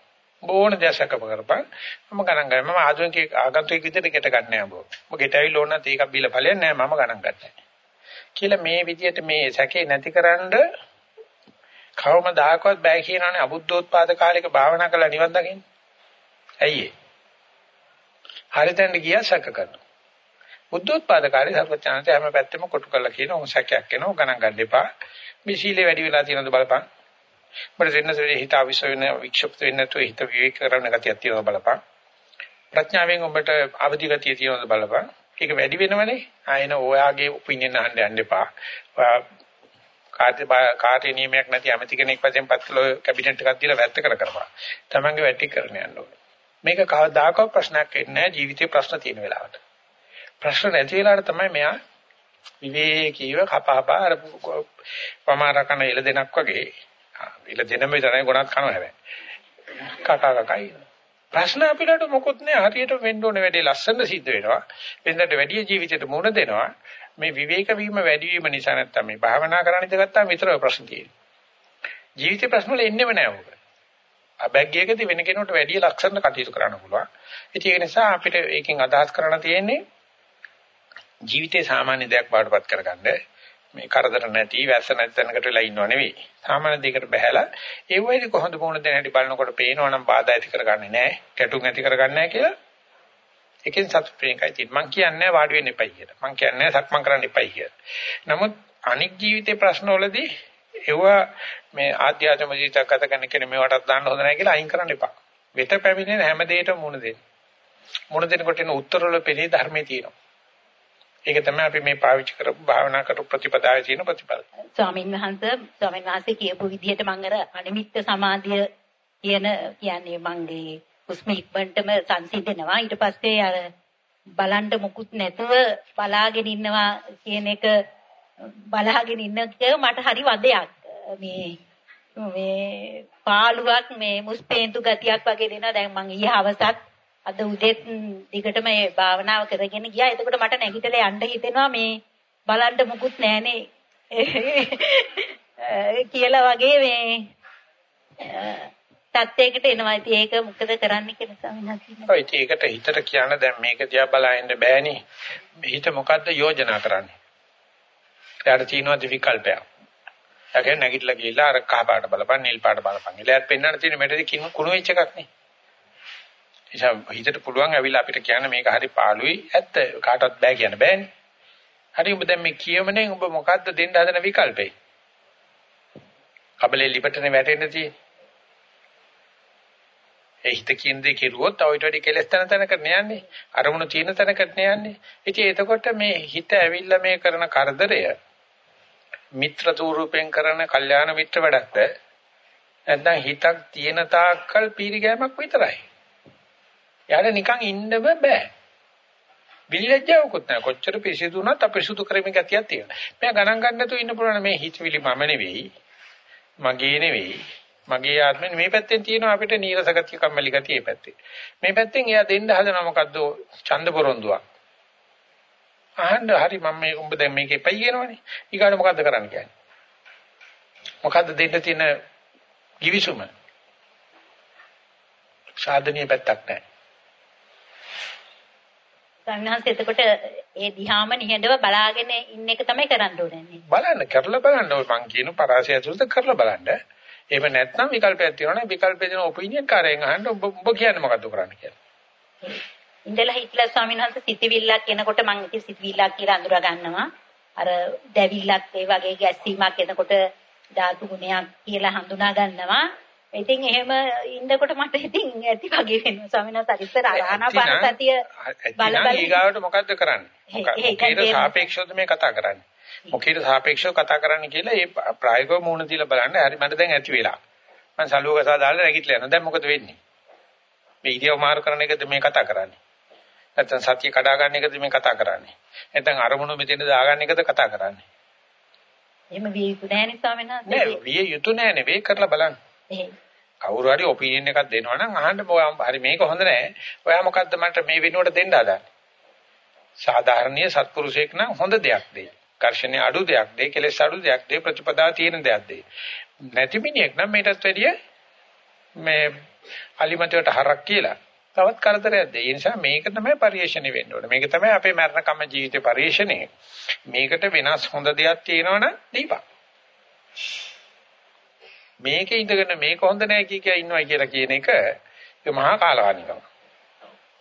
බෝණ දැසකප කරපන් මම ගණන් ගන්න මම ආධුනික ආගන්තුක විදිහට ගෙට ගන්න නෑ බෝ. ඔබ ගෙට ඇවිල්ලා ඕන නැත්නම් ඒකක් බීලා ඵලයක් නෑ මම ගණන් ගන්නෑ. කියලා මේ විදිහට මේ සැකේ නැතිකරන්න කවමදාකවත් බෑ කියනවනේ අබුද්ධෝත්පාද කාලයක භාවනා කරලා නිවන් දකින්න. ඇයි ඒ? හරිතෙන්ද ගියා සැක කරනවා. බුද්ධෝත්පාද කාලේ සර්වඥාන්ත හැම පැත්තෙම කොටු කරලා කියන ඕන සැකයක් එනවා ගණන් ගන්න එපා. මේ සීලේ වැඩි වෙලා තියෙනවද බලපන්. මට දෙන්නසෙ හිත අවිශ්ව වෙන වික්ෂිප්ත වෙන්නේ නැතුව හිත විවේක කරන ගතියක් තියෙනවද බලපන්. ප්‍රඥාවෙන් ඔබට අවදි ගතිය තියෙනවද බලපන්. ඒක වැඩි වෙනවනේ. ආයෙන ඔයාගේ ඔපිනියන් අහන්න යන්න එපා. කාර්ය කාර්ය නියමයක් නැති ඇමති කෙනෙක් වශයෙන් පත් කළ කැබිනට් එකක් දීලා වැත්ත කර කරපන්. තමන්ගේ වැටි කරන්න යන්න ඕනේ. මේක කවදාකවත් ප්‍රශ්නයක් වෙන්නේ නැහැ ජීවිතේ ප්‍රශ්න තියෙන වෙලාවට. ප්‍රශ්න නැති වෙලාවට තමයි මෙයා විවේකීව කපහපා අර පමාරකන එළ දෙනක් වගේ එළ දෙනම විතරයි ගොඩක් කනවා හැබැයි. කකා කකයි. ප්‍රශ්න අපිට මොකොත් නෑ හරියට වෙන්න ඕනේ වැඩේ ලස්සන සිද්ධ වෙනවා. වෙනදට වැඩි ජීවිතයට මුණ දෙනවා. මේ විවේක වීම වැඩි වීම නිසා නැත්තම් මේ භාවනා කරන්න ඉඳගත්තාම විතරයි ප්‍රශ්න තියෙන්නේ. ජීවිතේ ප්‍රශ්න වල එන්නේම නෑ ඔබ. අබැග්ගයකදී වෙන කෙනෙකුට වැඩි ලක්ෂණ කටයුතු කරන්න පුළුවන්. ඒක නිසා අපිට ඒකෙන් අදහස් කරන්න තියෙන්නේ ජීවිතේ සාමාන්‍ය දෙයක් බාටපත් කරගන්න මේ කරදර නැති වැස්ස නැති තැනකට වෙලා ඉන්නව නෙවෙයි. සාමාන්‍ය දෙයකට බහැලා ඒ වෙයිද කොහොමද මොන දෙන හැටි බලනකොට පේනවනම් බාධා ඇති කරගන්නේ නැහැ. කැටුම් ඇති කරගන්නේ නැහැ කියලා. එකෙන් සතුට වෙනකයි තියෙන්නේ. මං කියන්නේ වාඩි වෙන්න එපයි කියලා. මං කියන්නේ සක්මන් කරන්න එපයි කියලා. නමුත් අනික් ජීවිතේ ප්‍රශ්නවලදී ඒව මේ ආධ්‍යාත්ම ජීවිතයක් ගත කරන කෙනෙක් මේවටත් දාන්න හොඳ නැහැ කියලා අයින් කරන්න එපා. වෙත පැමිණෙන හැම දෙයකටම මුණ දෙන්න. මුණ දෙනකොට එන උත්තරවල පෙරේ ධර්මයේ තියෙනවා. ඒක තමයි අපි මේ පාවිච්චි කරපු භාවනා කරපු ප්‍රතිපදාවේ තියෙන ප්‍රතිපල. ස්වාමීන් වහන්සේ ස්වාමීන් වහන්සේ කියපු විදිහට මම අර අනිමිත්ත සමාධිය කියන කියන්නේ මගේ හුස්ම ඉක්මනටම සංසිඳනවා. ඊට පස්සේ අර බලන්න මුකුත් නැතුව බලාගෙන ඉන්නවා කියන එක බලාගෙන ඉන්න එක මට හරි වදයක්. මේ මේ පාළුවක් මේ මුස්පේන්තු ගතියක් වගේ දෙනවා. දැන් මං ඊයේ හවසත් අද උදේත් දිගටම මේ භාවනාව කරගෙන ගියා. එතකොට මට නැගිටලා යන්න හිතෙනවා මේ බලන්න මුකුත් නැහනේ කියලා වගේ මේ තත්යකට එනවා. ඉතින් ඒක මොකද කරන්න කියලා සමිනස් ඔය ඒකට හිතට කියන්න දැන් මේක දිහා බලන්න බෑනේ. හිත මොකද්ද යෝජනා කරන්නේ? එයාට තියෙනවා විකල්පයක්. එයාගෙන නැගිටලා ගිහිල්ලා අර කහ පාට බලපන් නිල් පාට බලපන්. එලයත් පෙන්වන්න තියෙන මෙතනදී කුණු වෙච්ච එකක් නේ. නිසා හිතට පුළුවන් ඇවිල්ලා අපිට කියන්න මේක හරි පාළුයි ඇත්ත කාටවත් බෑ කියන්න බෑනේ. හරි ඔබ දැන් මේ කියමනේ ඔබ මොකද්ද දෙන්න හදන විකල්පේ? කබලේ ලිපටනේ වැටෙන්න තියෙන්නේ. ඒ හිත කියන දේ කෙරුවොත් තව ඊට වැඩි කෙලස් තැන තැනකට යන්නේ. අරමුණු තියෙන තැනකට යන්නේ. ඉතින් එතකොට මේ හිත ඇවිල්ලා මේ කරන කරදරය මිත්‍ර ස්වරූපයෙන් කරන කල්යාණ මිත්‍ර වැඩක්ද? නැත්නම් හිතක් තියෙන තාක්කල් පීරිගෑමක් විතරයි. යාට නිකන් ඉන්නම බෑ. විලිලැජ්ජාවකුත් නැහැ. කොච්චර පිසිදු වුණත් අපිරිසුදු කරමින් ගතියක් තියෙනවා. මම ගණන් ගන්න නැතුව ඉන්න පුළුවන් මේ හිතවිලි මම නෙවෙයි. මගේ නෙවෙයි. මගේ ආත්මෙ මේ පැත්තෙන් තියෙනවා අපිට නීරස ගතිය කම්මැලි ගතිය මේ පැත්තේ. මේ පැත්තෙන් එයා දෙන්න හදන මොකද්ද? ඡන්ද පොරොන්දුවක්. අහන්න හරි මම මේ උඹ දැන් මේක එපයි කියනවනේ. ඊගාට මොකද්ද කරන්න කියන්නේ? මොකද්ද දෙන්න තියෙන givisuma? සාධනීය පැත්තක් නැහැ. සංඝහංශ එතකොට ඒ දිහාම නිහඬව බලාගෙන ඉන්න එක තමයි කරන්න ඕනේ. බලන්න කරලා බලන්න ඔය මං කියන පරාසය ඇතුළත කරලා බලන්න. එහෙම නැත්නම් විකල්පයක් තියෙනවනේ විකල්පේ දෙන ඔපිනියන් කාරයෙන් අහන්න ඔබ ඔබ කියන්නේ මොකද්ද කරන්න කියලා. ඉඳලා හිටලා ස්වාමීන් වහන්සේ සිතවිල්ලක් එනකොට මං ඉතින් සිතවිල්ලක් කියලා අඳුරා ගන්නවා. අර දැවිල්ලක් ඒ වගේ ගැස්සීමක් එනකොට ධාතු ගුණයක් කියලා හඳුනා ගන්නවා. ඉතින් එහෙම ඉන්නකොට මට ඉතින් ඇති වගේ වෙනවා. ස්වාමීන් වහන්සේ ඉස්සර ආනාපාන සතිය බල බල ඊගාවට මොකද්ද කරන්නේ? මොකේද සාපේක්ෂවද මේ කතා කරන්නේ? මොකේද සාපේක්ෂව කතා කරන්නේ කියලා ඒ ප්‍රායෝගිකව මූණ දීලා බලන්න. හරි මට දැන් ඇති වෙලා. මම සලුවකසා දාලා නැගිටලා යනවා. දැන් මොකද වෙන්නේ? මේ ඉරියව් මාරු කරන එකද මේ කතා කරන්නේ? නැත්නම් සතිය කඩා ගන්න එකද මේ කතා කරන්නේ? නැත්නම් අරමුණු මෙතෙන්ද දාගන්න එකද කතා කරන්නේ? එහෙම විය යුතු නැහැ නේ ස්වාමීන් වහන්සේ. නෑ විය යුතු නෑ නෙවෙයි කරලා බලන්න කවුරු හරි ඔපිනියන් එකක් දෙනවා නම් අහන්න හරි මේක හොඳ නෑ. ඔයා මොකද්ද මට මේ වෙනුවට දෙන්න හදන්නේ? සාධාරණීය සත්පුරුෂයෙක් නම් හොඳ දෙයක් දෙයි. කර්ෂණේ අඩු දෙයක් දෙයි, කෙලෙස් අඩු දෙයක් දෙයි, ප්‍රතිපදා තියෙන දෙයක් දෙයි. නැති මිනිහෙක් නම් මේකටත් වැඩිය මේ අලිමතයට හරක් කියලා තවත් කරදරයක්ද ඒ නිසා මේක තමයි පරිේශණය වෙන්න ඕනේ මේක තමයි අපේ මරණකම ජීවිතේ පරිේශණය මේකට වෙනස් හොඳ දෙයක් තියෙනවනම් දීපන් මේකේ ඉඳගෙන මේක හොඳ නැහැ කිය කිය ඉන්නවා කියලා කියන එක ඒ මහා කාලහානිකම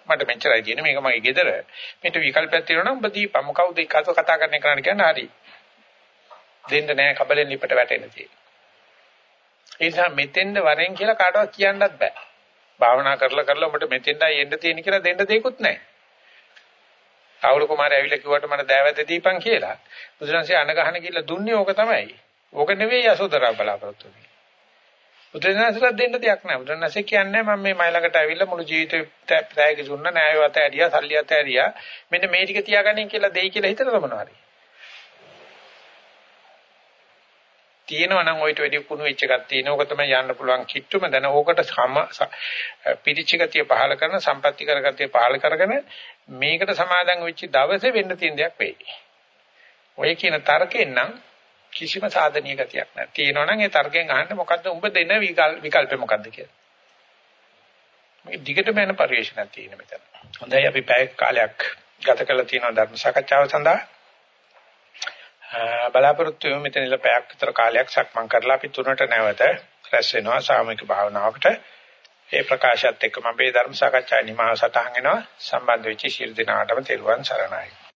මට මෙච්චරයි තියෙන්නේ. මේක මගේ ගෙදර. මේට විකල්පයක් තියෙනවා නම් ඔබ දීපන්. මොකවුද ඒක කතා කරන්න කරන්න කියන්නේ? හරි. දෙන්න නැහැ කබලෙන් ලිපට වැටෙන්න තියෙන ඒ නිසා මෙතෙන්ද වරෙන් කියලා කාටවත් කියන්නත් බෑ. භාවනා කරලා කරලා ඔබට මෙතෙන්දයි එන්න තියෙන කියලා දෙන්න දෙයක්වත් නැහැ ආවුල කුමාරය ඇවිල්ලා කිව්වට මට දෑවැද දීපන් කියලා. බුදුරන්සේ අණ ගහන කියලා දුන්නේ ඕක තමයි. ඕක නෙවෙයි යසෝදරා බලාපොරොත්තු වෙන්නේ. බුදුරජාණන්සේට දෙන්න දෙයක් නැහැ. බුදුරජාණන්සේ කියන්නේ මම මේ මයි ළඟට ඇවිල්ලා මුළු ජීවිතේ ප්‍රායක දුන්න න්‍යායවත ඇරියා, සල්ලියත ඇරියා. මෙන්න මේ ටික තියාගන්න කියලා දෙයි කියලා හිතන මොනවා හරි. තියෙනවා නම් ඔයිට වැඩි කුණු වෙච්ච එකක් තියෙනවා. ඕක තමයි යන්න පුළුවන් කිට්ටුම දැන ඕකට සම පිරිච්ච ගතිය පහල කරන සම්පත්‍ති කරගතිය පහල කරගෙන මේකට සමාදන් වෙච්ච දවසේ වෙන්න තියෙන දෙයක් වෙයි. ඔය කියන තර්කෙන් නම් කිසිම සාධනීය ගතියක් නැහැ. තියෙනවා නම් ඒ තර්කයෙන් අහන්න මොකද්ද උඹ දෙන විකල්පේ මොකද්ද කියලා. මේ දිගටම යන පරිශ්‍රණයක් තියෙන මෙතන. හොඳයි අපි පැය කාලයක් ගත කරලා තියෙනවා ධර්ම සාකච්ඡාව සඳහා. බලාපොරොත්තු වෙමු මෙතන ඉල පැයක් විතර කාලයක් සක්මන් කරලා අපි තුනට නැවත රැස් වෙනවා සාමූහික භාවනාවකට. ඒ ප්‍රකාශයත් එක්කම අපේ ධර්ම සාකච්ඡා නිමාව සටහන් වෙනවා සම්බන්ධ වෙච්ච ශිරු දිනාටම තෙරුවන් සරණයි.